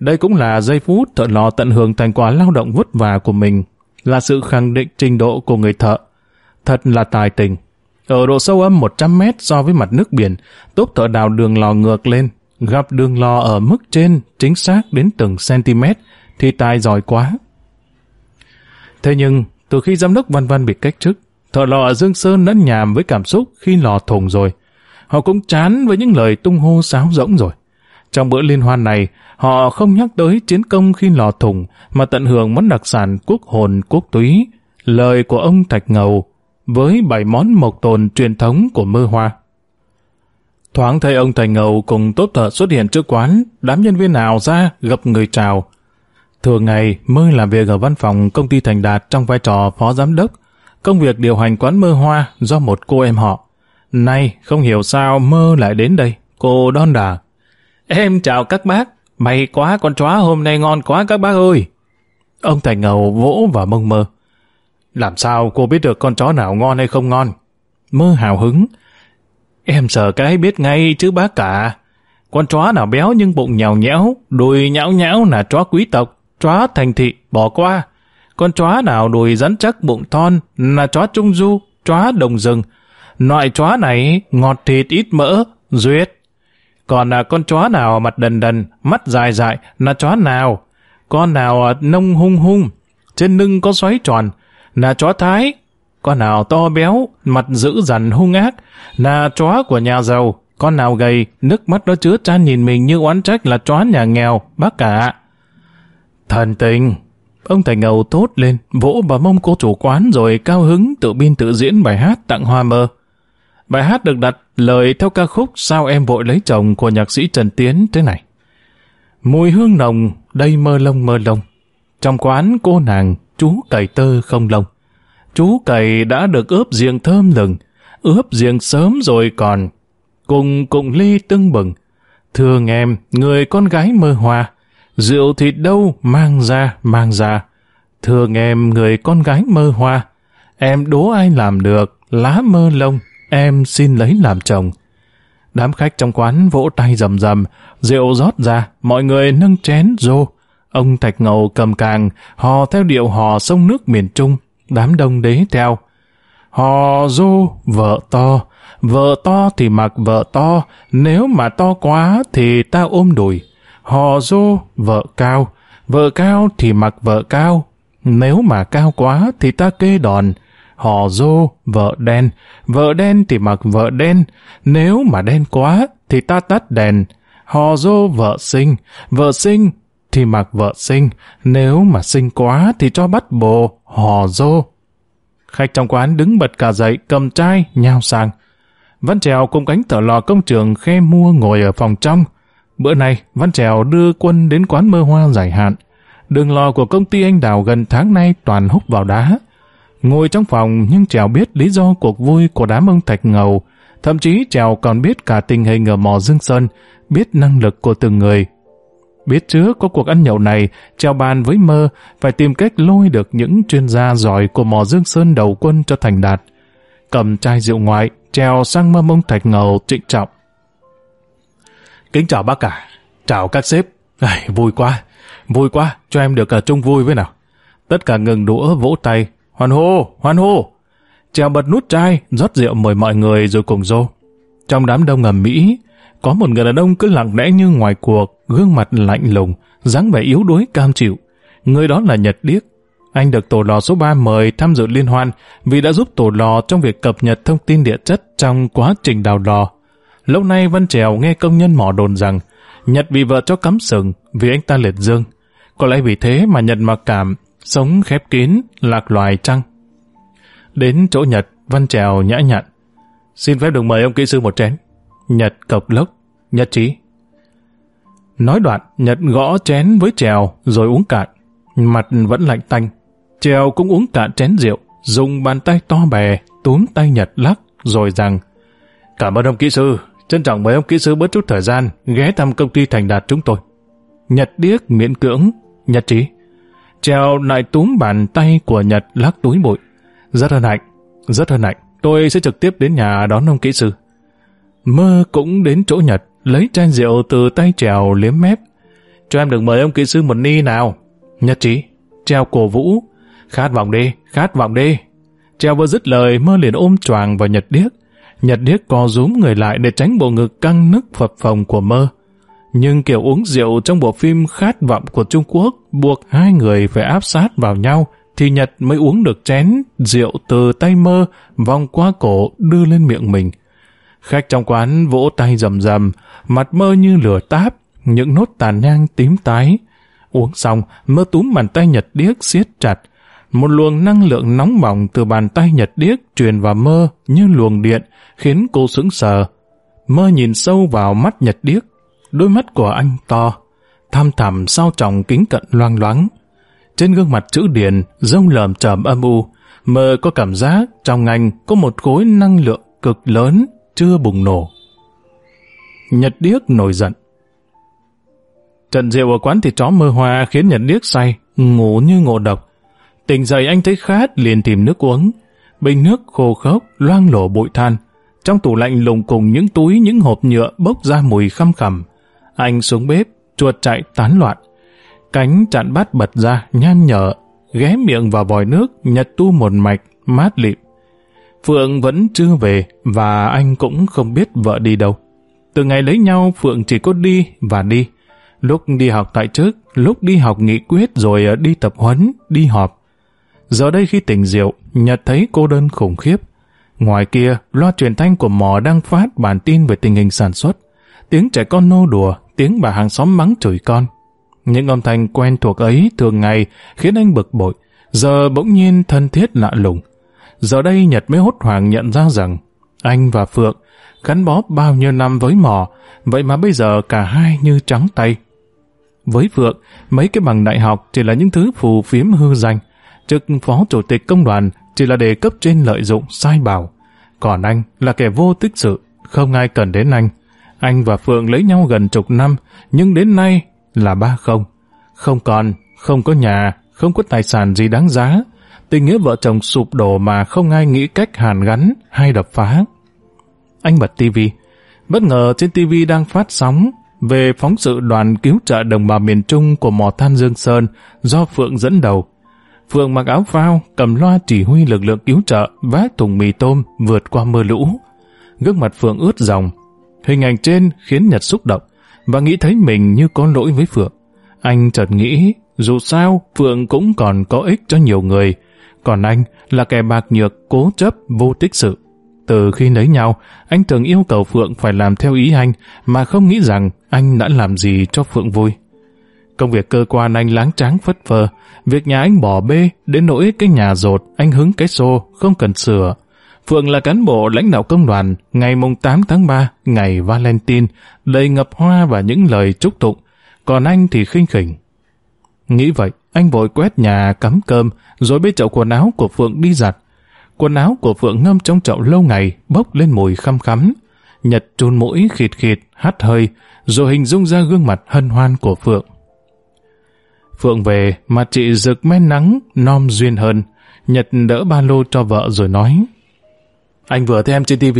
Đây cũng là giây phút thợ lò tận hưởng thành quả lao động vất vả của mình, là sự khẳng định trình độ của người thợ. Thật là tài tình. Ở độ sâu âm 100 mét so với mặt nước biển, tốp thợ đào đường lò ngược lên, gặp đường lò ở mức trên chính xác đến từng cm thì tài giỏi quá. Thế nhưng, từ khi giám đốc Văn Văn bị cách chức, thợ lò ở Dương Sơn đã nhàm với cảm xúc khi lò thùng rồi. Họ cũng chán với những lời tung hô sáo rỗng rồi. Trong bữa liên hoan này, họ không nhắc tới chiến công khi lò thùng, mà tận hưởng món đặc sản quốc hồn quốc túy, lời của ông Thạch Ngầu, với bảy món mộc tồn truyền thống của mơ hoa. Thoáng thấy ông Thạch Ngầu cùng tốt thợ xuất hiện trước quán, đám nhân viên nào ra gặp người chào. Thường ngày, Mơ làm việc ở văn phòng công ty Thành Đạt trong vai trò phó giám đốc. Công việc điều hành quán mơ hoa do một cô em họ. Nay, không hiểu sao Mơ lại đến đây. Cô đon đà. Em chào các bác. May quá con chó hôm nay ngon quá các bác ơi. Ông Thành Ngầu vỗ và mông Mơ. Làm sao cô biết được con chó nào ngon hay không ngon? Mơ hào hứng. Em sợ cái biết ngay chứ bác cả. Con chó nào béo nhưng bụng nhào nhẽo, đùi nhão nhão là chó quý tộc chó thành thị bỏ qua. Con chó nào đùi rắn chắc bụng thon là chó trung du, chó đồng rừng. Loại chó này ngọt thịt ít mỡ, duyệt. Còn là con chó nào mặt đần đần, mắt dài dài là chó nào? Con nào à, nông hung hung, trên lưng có xoáy tròn, là chó thái. Con nào to béo, mặt dữ dằn hung ác, là chó của nhà giàu. Con nào gầy, nước mắt nó chứa cha nhìn mình như oán trách là chó nhà nghèo, bác cả. Thần tình! Ông Thành Ngầu tốt lên, vỗ vào mông cô chủ quán rồi cao hứng tự biên tự diễn bài hát tặng hoa mơ. Bài hát được đặt lời theo ca khúc Sao em vội lấy chồng của nhạc sĩ Trần Tiến thế này. Mùi hương nồng, đây mơ lông mơ lông. Trong quán cô nàng, chú cầy tơ không lông. Chú cầy đã được ướp riêng thơm lừng, ướp riêng sớm rồi còn. Cùng cùng ly tưng bừng. Thương em, người con gái mơ hoa, rượu thịt đâu mang ra, mang ra. Thương em người con gái mơ hoa, em đố ai làm được, lá mơ lông, em xin lấy làm chồng. Đám khách trong quán vỗ tay rầm rầm, rượu rót ra, mọi người nâng chén rô. Ông Thạch Ngầu cầm càng, hò theo điệu hò sông nước miền Trung, đám đông đế theo. Hò rô, vợ to, vợ to thì mặc vợ to, nếu mà to quá thì ta ôm đùi. Hò rô, vợ cao, vợ cao thì mặc vợ cao, nếu mà cao quá thì ta kê đòn. Hò rô, vợ đen, vợ đen thì mặc vợ đen, nếu mà đen quá thì ta tắt đèn. Hò rô vợ sinh, vợ sinh thì mặc vợ sinh, nếu mà sinh quá thì cho bắt bồ, hò rô. Khách trong quán đứng bật cả dậy, cầm chai, nhao sang. Văn Trèo cùng cánh tở lò công trường khe mua ngồi ở phòng trong, Bữa nay, Văn Trèo đưa quân đến quán mơ hoa giải hạn. Đường lò của công ty anh Đào gần tháng nay toàn hút vào đá. Ngồi trong phòng nhưng Trèo biết lý do cuộc vui của đám ông Thạch Ngầu. Thậm chí Trèo còn biết cả tình hình ở mò Dương Sơn, biết năng lực của từng người. Biết trước có cuộc ăn nhậu này, Trèo bàn với mơ phải tìm cách lôi được những chuyên gia giỏi của mò Dương Sơn đầu quân cho thành đạt. Cầm chai rượu ngoại, Trèo sang mâm ông Thạch Ngầu trịnh trọng. Kính chào bác cả, chào các sếp. Ai, vui quá, vui quá, cho em được à, ở chung vui với nào. Tất cả ngừng đũa vỗ tay, hoan hô, hoan hô. Trèo bật nút chai, rót rượu mời mọi người rồi cùng dô. Trong đám đông ngầm Mỹ, có một người đàn ông cứ lặng lẽ như ngoài cuộc, gương mặt lạnh lùng, dáng vẻ yếu đuối cam chịu. Người đó là Nhật Điếc. Anh được tổ lò số 3 mời tham dự liên hoan vì đã giúp tổ lò trong việc cập nhật thông tin địa chất trong quá trình đào lò. Lâu nay Văn Trèo nghe công nhân mỏ đồn rằng Nhật bị vợ cho cắm sừng vì anh ta liệt dương. Có lẽ vì thế mà Nhật mặc cảm, sống khép kín, lạc loài trăng. Đến chỗ Nhật, Văn Trèo nhã nhặn. Xin phép được mời ông kỹ sư một chén. Nhật cộc lốc, nhất trí. Nói đoạn, Nhật gõ chén với Trèo rồi uống cạn. Mặt vẫn lạnh tanh. Trèo cũng uống cạn chén rượu, dùng bàn tay to bè, túm tay Nhật lắc, rồi rằng Cảm ơn ông kỹ sư, Trân trọng mời ông kỹ sư bớt chút thời gian ghé thăm công ty thành đạt chúng tôi. Nhật điếc miễn cưỡng, nhật trí. Trèo lại túm bàn tay của Nhật lắc túi bụi. Rất hân hạnh, rất hân hạnh. Tôi sẽ trực tiếp đến nhà đón ông kỹ sư. Mơ cũng đến chỗ Nhật, lấy chai rượu từ tay trèo liếm mép. Cho em được mời ông kỹ sư một ni nào. Nhật trí, Trèo cổ vũ. Khát vọng đi, khát vọng đi. Trèo vừa dứt lời, mơ liền ôm choàng vào Nhật điếc. Nhật điếc co rúm người lại để tránh bộ ngực căng nức phập phồng của mơ. Nhưng kiểu uống rượu trong bộ phim Khát vọng của Trung Quốc buộc hai người phải áp sát vào nhau thì Nhật mới uống được chén rượu từ tay mơ vòng qua cổ đưa lên miệng mình. Khách trong quán vỗ tay rầm rầm, mặt mơ như lửa táp, những nốt tàn nhang tím tái. Uống xong, mơ túm bàn tay Nhật điếc siết chặt. Một luồng năng lượng nóng bỏng từ bàn tay Nhật điếc truyền vào mơ như luồng điện, khiến cô sững sờ. Mơ nhìn sâu vào mắt Nhật điếc, đôi mắt của anh to, tham thẳm sau tròng kính cận loang loáng. Trên gương mặt chữ điền, rông lờm trầm âm u, mơ có cảm giác trong anh có một khối năng lượng cực lớn chưa bùng nổ. Nhật điếc nổi giận. Trận rượu ở quán thịt chó mơ hoa khiến Nhật điếc say, ngủ như ngộ độc. Tỉnh dậy anh thấy khát liền tìm nước uống. Bình nước khô khốc, loang lổ bụi than. Trong tủ lạnh lùng cùng những túi, những hộp nhựa bốc ra mùi khăm khẩm anh xuống bếp, chuột chạy tán loạn. Cánh chặn bát bật ra, nham nhở, ghé miệng vào vòi nước, nhật tu một mạch, mát lịm. Phượng vẫn chưa về và anh cũng không biết vợ đi đâu. Từ ngày lấy nhau Phượng chỉ có đi và đi. Lúc đi học tại trước, lúc đi học nghị quyết rồi ờ, đi tập huấn, đi họp. Giờ đây khi tỉnh rượu, Nhật thấy cô đơn khủng khiếp. Ngoài kia, loa truyền thanh của mò đang phát bản tin về tình hình sản xuất. Tiếng trẻ con nô đùa, tiếng bà hàng xóm mắng chửi con. Những âm thanh quen thuộc ấy thường ngày khiến anh bực bội, giờ bỗng nhiên thân thiết lạ lùng. Giờ đây Nhật mới hốt hoảng nhận ra rằng anh và Phượng gắn bó bao nhiêu năm với mò, vậy mà bây giờ cả hai như trắng tay. Với Phượng, mấy cái bằng đại học chỉ là những thứ phù phiếm hư danh, chức phó chủ tịch công đoàn chỉ là để cấp trên lợi dụng sai bảo. Còn anh là kẻ vô tích sự, không ai cần đến anh. Anh và Phượng lấy nhau gần chục năm, nhưng đến nay là ba không. Không còn, không có nhà, không có tài sản gì đáng giá, tình nghĩa vợ chồng sụp đổ mà không ai nghĩ cách hàn gắn hay đập phá. Anh bật tivi, bất ngờ trên tivi đang phát sóng về phóng sự đoàn cứu trợ đồng bào miền Trung của mỏ than Dương Sơn do Phượng dẫn đầu. Phượng mặc áo phao, cầm loa chỉ huy lực lượng cứu trợ, vác thùng mì tôm vượt qua mưa lũ. Gương mặt Phượng ướt dòng. Hình ảnh trên khiến Nhật xúc động và nghĩ thấy mình như có lỗi với Phượng. Anh chợt nghĩ, dù sao Phượng cũng còn có ích cho nhiều người, còn anh là kẻ bạc nhược, cố chấp, vô tích sự. Từ khi lấy nhau, anh thường yêu cầu Phượng phải làm theo ý anh, mà không nghĩ rằng anh đã làm gì cho Phượng vui. Công việc cơ quan anh láng tráng phất phơ, việc nhà anh bỏ bê, đến nỗi cái nhà rột, anh hứng cái xô, không cần sửa. Phượng là cán bộ lãnh đạo công đoàn, ngày mùng 8 tháng 3, ngày Valentine, đầy ngập hoa và những lời chúc tụng, còn anh thì khinh khỉnh. Nghĩ vậy, anh vội quét nhà cắm cơm, rồi bê chậu quần áo của Phượng đi giặt. Quần áo của Phượng ngâm trong chậu lâu ngày, bốc lên mùi khăm khắm. Nhật chôn mũi khịt khịt, hắt hơi, rồi hình dung ra gương mặt hân hoan của Phượng. Phượng về, mặt chị rực men nắng, non duyên hơn. Nhật đỡ ba lô cho vợ rồi nói. Anh vừa thấy em trên TV.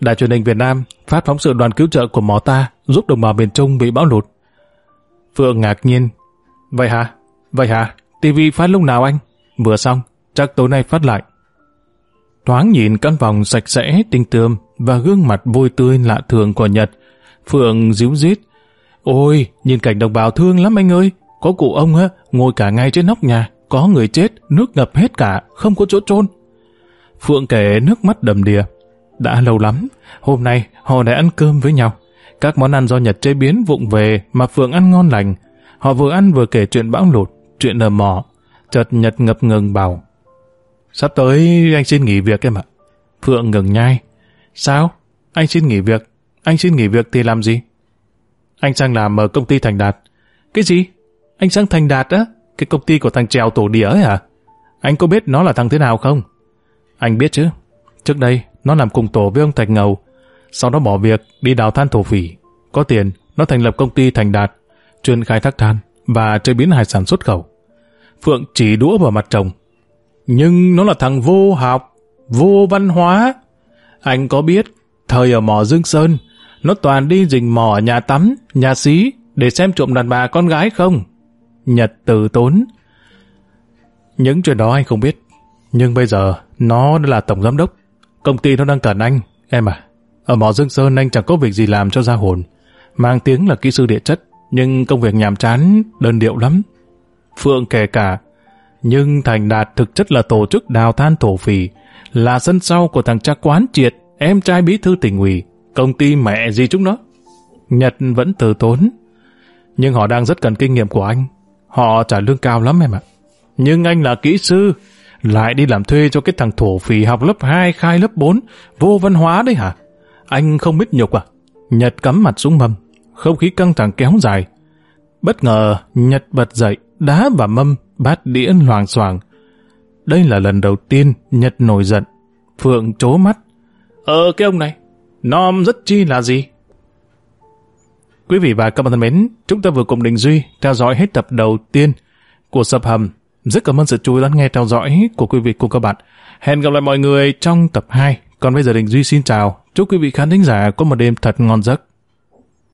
Đài truyền hình Việt Nam phát phóng sự đoàn cứu trợ của mỏ ta giúp đồng bào miền Trung bị bão lụt. Phượng ngạc nhiên. Vậy hả? Vậy hả? TV phát lúc nào anh? Vừa xong, chắc tối nay phát lại. Thoáng nhìn căn phòng sạch sẽ, tinh tươm và gương mặt vui tươi lạ thường của Nhật. Phượng díu dít. Ôi, nhìn cảnh đồng bào thương lắm anh ơi. Có cụ ông á, ngồi cả ngày trên nóc nhà, có người chết, nước ngập hết cả, không có chỗ trôn. Phượng kể nước mắt đầm đìa. Đã lâu lắm, hôm nay họ đã ăn cơm với nhau. Các món ăn do Nhật chế biến vụng về mà Phượng ăn ngon lành. Họ vừa ăn vừa kể chuyện bão lụt, chuyện nở mỏ. Chợt Nhật ngập ngừng bảo. Sắp tới anh xin nghỉ việc em ạ. Phượng ngừng nhai. Sao? Anh xin nghỉ việc. Anh xin nghỉ việc thì làm gì? Anh sang làm ở công ty Thành Đạt. Cái gì? Anh sang Thành Đạt á? Cái công ty của thằng Trèo Tổ Đĩa ấy hả? Anh có biết nó là thằng thế nào không? Anh biết chứ. Trước đây, nó làm cùng tổ với ông Thạch Ngầu. Sau đó bỏ việc, đi đào than thổ phỉ. Có tiền, nó thành lập công ty Thành Đạt, chuyên khai thác than và chế biến hải sản xuất khẩu. Phượng chỉ đũa vào mặt chồng. Nhưng nó là thằng vô học, vô văn hóa. Anh có biết, thời ở mỏ Dương Sơn, nó toàn đi rình mò ở nhà tắm, nhà xí để xem trộm đàn bà con gái không? Nhật từ tốn. Những chuyện đó anh không biết. Nhưng bây giờ, nó là tổng giám đốc. Công ty nó đang cần anh. Em à, ở mỏ Dương Sơn anh chẳng có việc gì làm cho ra hồn. mang tiếng là kỹ sư địa chất, nhưng công việc nhàm chán, đơn điệu lắm. Phượng kể cả, nhưng Thành Đạt thực chất là tổ chức đào than thổ phỉ, là sân sau của thằng cha quán triệt, em trai bí thư tỉnh ủy, công ty mẹ gì chúng nó. Nhật vẫn từ tốn, nhưng họ đang rất cần kinh nghiệm của anh. Họ trả lương cao lắm em ạ. Nhưng anh là kỹ sư, lại đi làm thuê cho cái thằng thổ phỉ học lớp 2 khai lớp 4, vô văn hóa đấy hả? Anh không biết nhục à? Nhật cắm mặt xuống mâm, không khí căng thẳng kéo dài. Bất ngờ, Nhật bật dậy, đá và mâm, bát đĩa loàng xoàng. Đây là lần đầu tiên Nhật nổi giận. Phượng chố mắt. Ờ cái ông này, nom rất chi là gì? Quý vị và các bạn thân mến, chúng ta vừa cùng Đình Duy theo dõi hết tập đầu tiên của Sập Hầm. Rất cảm ơn sự chú ý lắng nghe theo dõi của quý vị cùng các bạn. Hẹn gặp lại mọi người trong tập 2. Còn bây giờ Đình Duy xin chào. Chúc quý vị khán thính giả có một đêm thật ngon giấc.